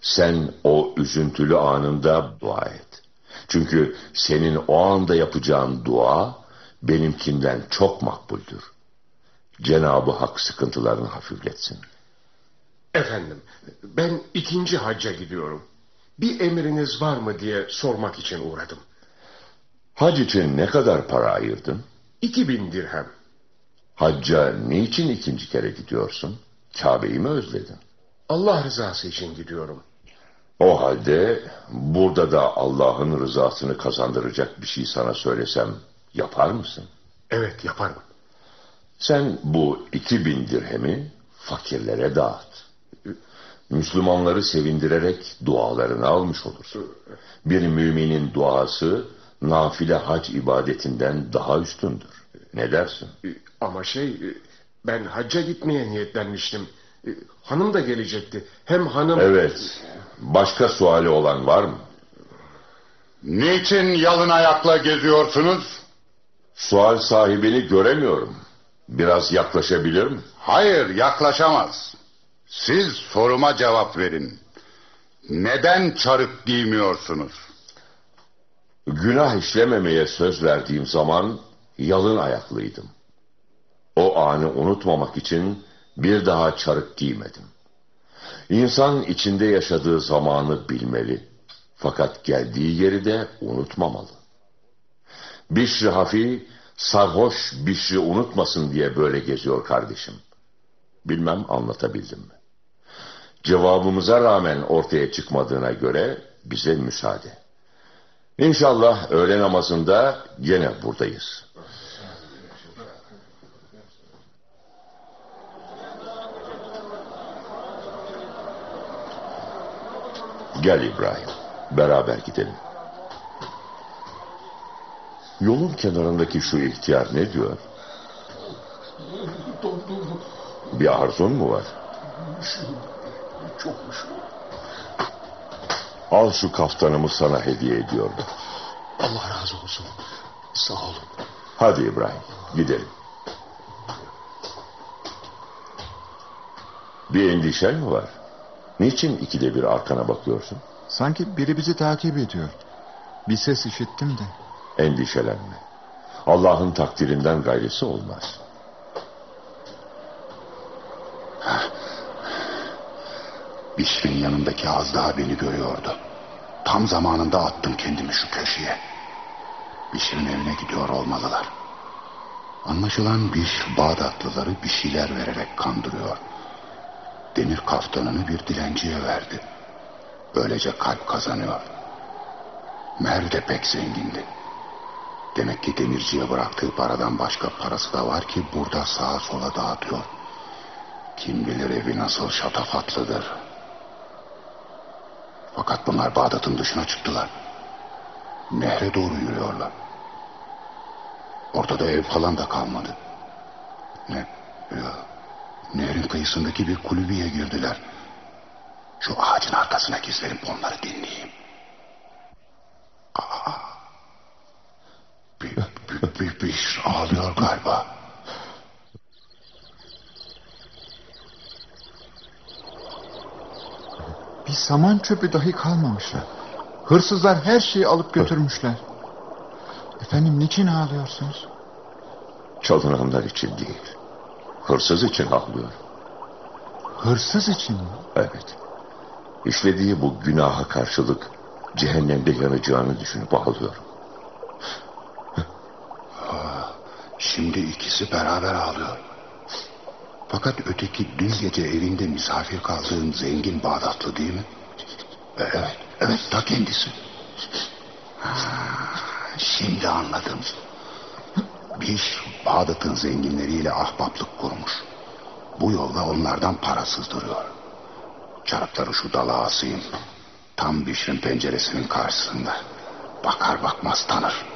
sen o üzüntülü anında dua et. Çünkü senin o anda yapacağın dua benimkinden çok makbuldür. Cenabı Hak sıkıntılarını hafifletsin. Efendim, ben ikinci hacca gidiyorum. Bir emriniz var mı diye sormak için uğradım. Hac için ne kadar para ayırdın? İki bin dirhem. Hacca niçin ikinci kere gidiyorsun? Kabe'yi mi özledin? Allah rızası için gidiyorum. O halde burada da Allah'ın rızasını kazandıracak bir şey sana söylesem yapar mısın? Evet yaparım. Sen bu iki bin dirhemi fakirlere dağıt. Müslümanları sevindirerek dualarını almış olursun. Bir müminin duası nafile hac ibadetinden daha üstündür. Ne dersin? Ama şey ben hacca gitmeye niyetlenmiştim. Hanım da gelecekti. Hem hanım... Evet. Başka suali olan var mı? Niçin yalın ayakla geziyorsunuz? Sual sahibini göremiyorum. Biraz yaklaşabilir mi? Hayır yaklaşamaz. Siz soruma cevap verin. Neden çarık giymiyorsunuz? Günah işlememeye söz verdiğim zaman yalın ayaklıydım. O anı unutmamak için bir daha çarık giymedim. İnsan içinde yaşadığı zamanı bilmeli. Fakat geldiği yeri de unutmamalı. Bişri Hafi sarhoş Bişri unutmasın diye böyle geziyor kardeşim. Bilmem anlatabildim mi? Cevabımıza rağmen ortaya çıkmadığına göre bize müsaade. İnşallah öğle namazında gene buradayız. Gel İbrahim, beraber gidelim. Yolun kenarındaki şu ihtiyar ne diyor? Bir arzun mu var? Üşüyorum. Çok üşüyorum. Al şu kaftanımı sana hediye ediyorum. Allah razı olsun. Sağ olun. Hadi İbrahim gidelim. Bir endişen mi var? Niçin ikide bir arkana bakıyorsun? Sanki biri bizi takip ediyor. Bir ses işittim de. Endişelenme. Allah'ın takdirinden gayrısı olmaz. Bişrin yanındaki az daha beni görüyordu. Tam zamanında attım kendimi şu köşeye. Bişrin evine gidiyor olmalılar. Anlaşılan Bişr Bağdatlıları bir şeyler vererek kandırıyor. Demir kaftanını bir dilenciye verdi. Böylece kalp kazanıyor. Mer de pek zengindi. Demek ki demirciye bıraktığı paradan başka parası da var ki burada sağa sola dağıtıyor. Kim bilir evi nasıl şatafatlıdır. Fakat bunlar Bağdat'ın dışına çıktılar. Nehre doğru yürüyorlar. Ortada ev falan da kalmadı. Ne? Ya, nehrin kıyısındaki bir kulübeye girdiler. Şu ağacın arkasına gizlenip onları dinleyeyim. Aa, bir, bir, bir, bir ağlıyor galiba. Bir saman çöpü dahi kalmamışlar. Hırsızlar her şeyi alıp götürmüşler. Efendim niçin ağlıyorsunuz? Çalınanlar için değil. Hırsız için ağlıyor. Hırsız için mi? Evet. İşlediği bu günaha karşılık cehennemde yanacağını düşünüp Şimdi ikisi beraber ağlıyor. Fakat öteki dün gece evinde misafir kaldığın zengin Bağdatlı değil mi? Evet, evet ta kendisi. Şimdi anladım. Bir Bağdat'ın zenginleriyle ahbaplık kurmuş. Bu yolla onlardan para sızdırıyor. Çarıkları şu dala asayım. Tam Bişr'in penceresinin karşısında. Bakar bakmaz tanır.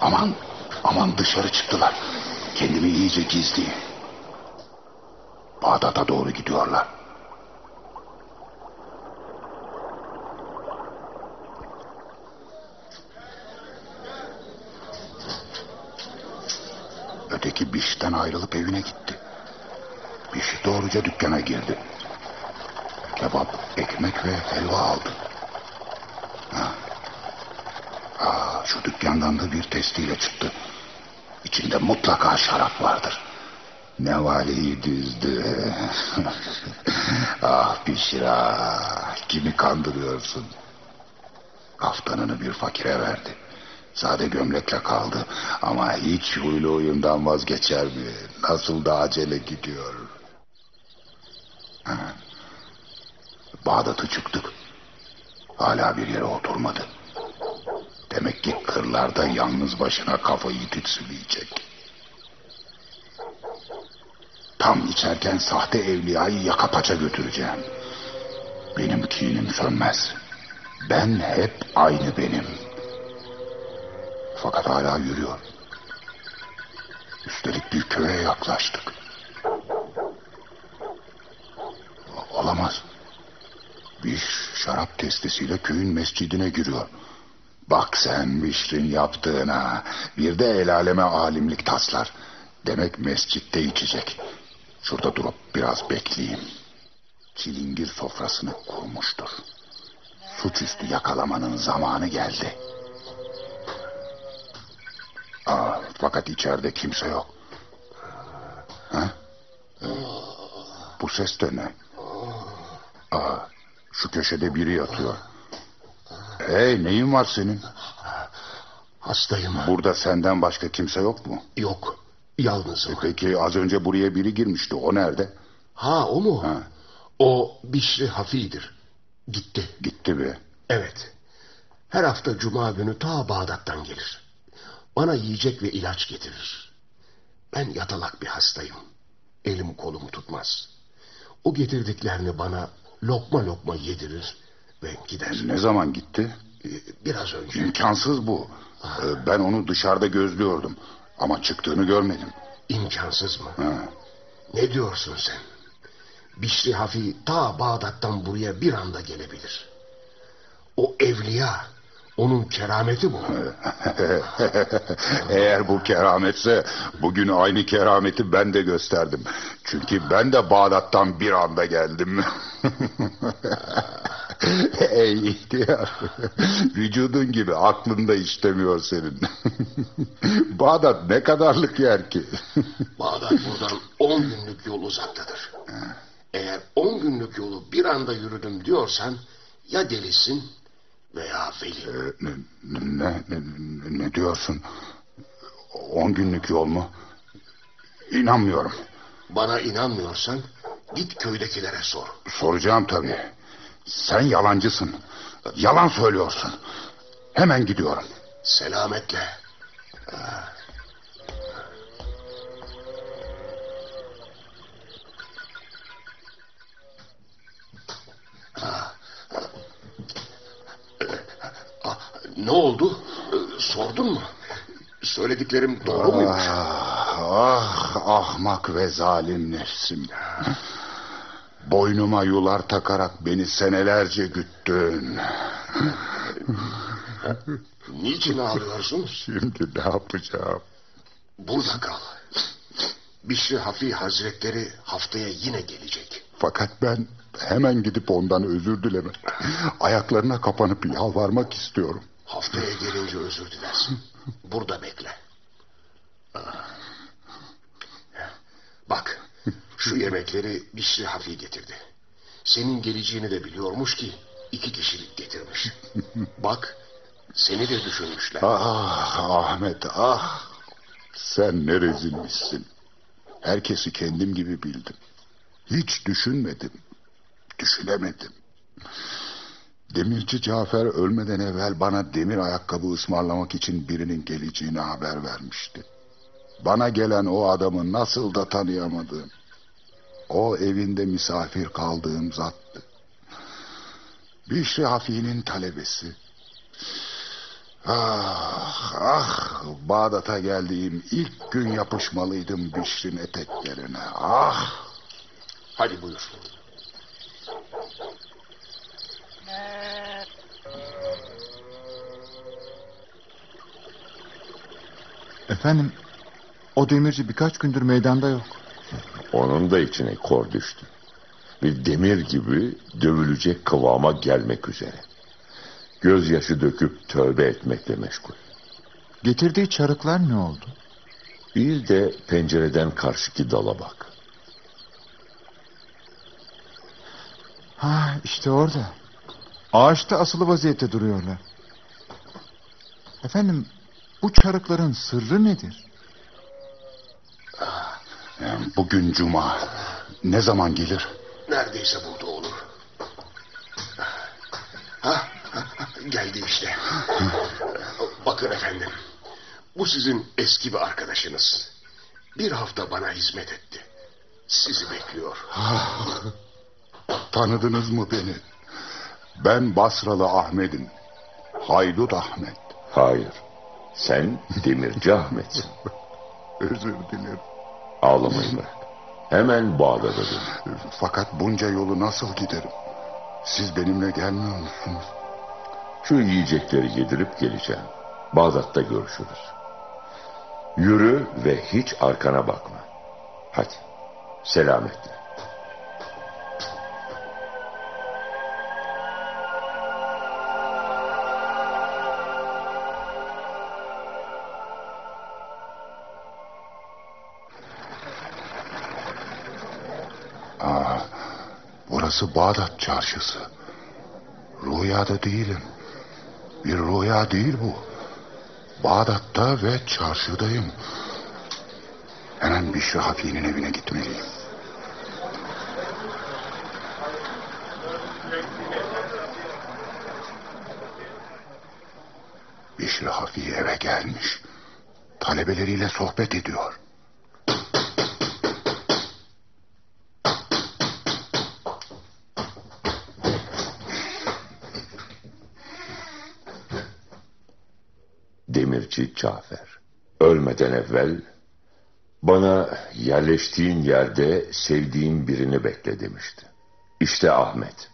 Aman, aman dışarı çıktılar. Kendimi iyice gizleyeyim. Bağdat'a doğru gidiyorlar. Öteki Biş'ten ayrılıp evine gitti. Biş doğruca dükkana girdi. Kebap, ekmek ve helva aldı. Ha. Aa, şu dükkandan da bir testiyle çıktı. İçinde mutlaka şarap vardır. Ne valiyi düzdü. ah Bişra, kimi kandırıyorsun? Kaftanını bir fakire verdi. Sade gömlekle kaldı ama hiç huylu oyundan vazgeçer mi? Nasıl da acele gidiyor. Bağdat'ı çıktık. Hala bir yere oturmadı. Demek ki kırlarda yalnız başına kafayı tütsüleyecek. Tam içerken sahte evliyayı yaka paça götüreceğim. Benim kinim sönmez. Ben hep aynı benim. Fakat hala yürüyor. Üstelik bir köye yaklaştık. Olamaz. Bir şarap testisiyle köyün mescidine giriyor. Bak sen Bişrin yaptığına. Bir de el aleme alimlik taslar. Demek mescitte içecek. Şurada durup biraz bekleyeyim. Çilingir sofrasını kurmuştur. Suçüstü yakalamanın zamanı geldi. Aa, fakat içeride kimse yok. Ha? Bu ses de ne? Aa, şu köşede biri yatıyor. Hey neyin var senin? Hastayım. Burada senden başka kimse yok mu? Yok. Yalnızım. E peki az önce buraya biri girmişti. O nerede? Ha o mu? Ha. O Bişri Hafi'dir. Gitti. Gitti be. Evet. Her hafta cuma günü ta Bağdat'tan gelir. Bana yiyecek ve ilaç getirir. Ben yatalak bir hastayım. Elim kolumu tutmaz. O getirdiklerini bana lokma lokma yedirir ve gider. Ne zaman gitti? Ee, Biraz önce. İmkansız bu. Ee, Ben onu dışarıda gözlüyordum. Ama çıktığını görmedim. İmkansız mı? Ha. Ne diyorsun sen? Bişri Hafi ta Bağdat'tan buraya bir anda gelebilir. O evliya, onun kerameti bu. Eğer bu kerametse bugün aynı kerameti ben de gösterdim. Çünkü ben de Bağdat'tan bir anda geldim. Ey ihtiyar. Vücudun gibi aklında işlemiyor senin. Bağdat ne kadarlık yer ki? Bağdat buradan on günlük yol uzaktadır. Eğer on günlük yolu bir anda yürüdüm diyorsan ya delisin veya veli. Ee, ne, ne, ne, ne diyorsun? On günlük yol mu? İnanmıyorum. Bana inanmıyorsan git köydekilere sor. Soracağım tabii. Sen yalancısın. Yalan söylüyorsun. Hemen gidiyorum. Selametle. Ah, Ne oldu? Sordun mu? Söylediklerim doğru muymuş? Ah, ah ahmak ve zalim nefsim. Boynuma yular takarak beni senelerce güttün. Niçin ağlıyorsun? Şimdi ne yapacağım? Burada kal. Bişri Hafi Hazretleri haftaya yine gelecek. Fakat ben hemen gidip ondan özür dileme. Ayaklarına kapanıp yalvarmak istiyorum. Haftaya gelince özür dilersin. Burada bekle. Ah. Bak, şu yemekleri Bişri Hafi getirdi. Senin geleceğini de biliyormuş ki iki kişilik getirmiş. Bak, seni de düşünmüşler. Ah Ahmet ah. Sen ne rezilmişsin. Herkesi kendim gibi bildim. Hiç düşünmedim. Düşünemedim. Demirci Cafer ölmeden evvel bana demir ayakkabı ısmarlamak için birinin geleceğini haber vermişti. Bana gelen o adamı nasıl da tanıyamadım. O evinde misafir kaldığım zattı. Bişri Hafi'nin talebesi. Ah ah Bağdat'a geldiğim ilk gün yapışmalıydım Bişri'nin eteklerine. Ah Hadi buyur. Efendim o demirci birkaç gündür meydanda yok. Onun da içine kor düştü. Bir demir gibi dövülecek kıvama gelmek üzere. Gözyaşı döküp tövbe etmekle meşgul. Getirdiği çarıklar ne oldu? Bir de pencereden karşıki dala bak. Ha işte orada. Ağaçta asılı vaziyette duruyorlar. Efendim bu çarıkların sırrı nedir? Bugün cuma. Ne zaman gelir? Neredeyse burada olur. Ha, ha, ha, geldi işte. Bakın efendim. Bu sizin eski bir arkadaşınız. Bir hafta bana hizmet etti. Sizi bekliyor. Tanıdınız mı beni? Ben Basralı Ahmet'im. Haydut Ahmet. Hayır. Sen demirci Ahmet'sin. Özür dilerim. Ağlamayı bırak. Hemen Bağdat'a dön. Fakat bunca yolu nasıl giderim? Siz benimle gelmiyor musunuz? Şu yiyecekleri yedirip geleceğim. Bağdat'ta görüşürüz. Yürü ve hiç arkana bakma. Hadi. Selametle. Aa, burası Bağdat çarşısı. Rüyada değilim. Bir rüya değil bu. Bağdat'ta ve çarşıdayım. Hemen Bişri Hafi'nin evine gitmeliyim. Bişri Hafi eve gelmiş. Talebeleriyle sohbet ediyor. Demirci Cafer. Ölmeden evvel Bana yerleştiğin yerde sevdiğin birini bekle demişti. İşte Ahmet.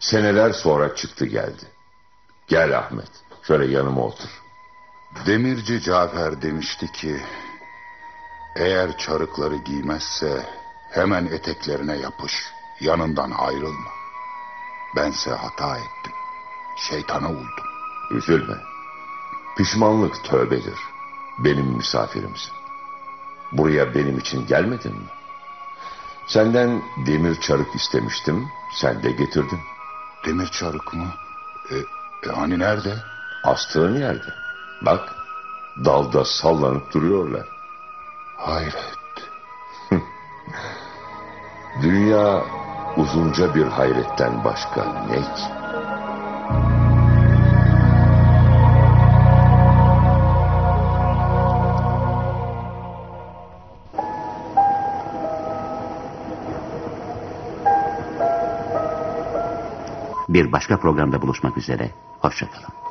Seneler sonra çıktı geldi. Gel Ahmet. Şöyle yanıma otur. Demirci Cafer demişti ki eğer çarıkları giymezse hemen eteklerine yapış yanından ayrılma. Bense hata ettim. Şeytana uydum. Üzülme. Pişmanlık tövbedir. Benim misafirimsin. Buraya benim için gelmedin mi? Senden demir çarık istemiştim. Sen de getirdin. Demir çarık mı? E, e hani nerede? Astığın yerde. Bak dalda sallanıp duruyorlar. Hayret. Dünya uzunca bir hayretten başka ne ki? Bir başka programda buluşmak üzere. Hoşçakalın.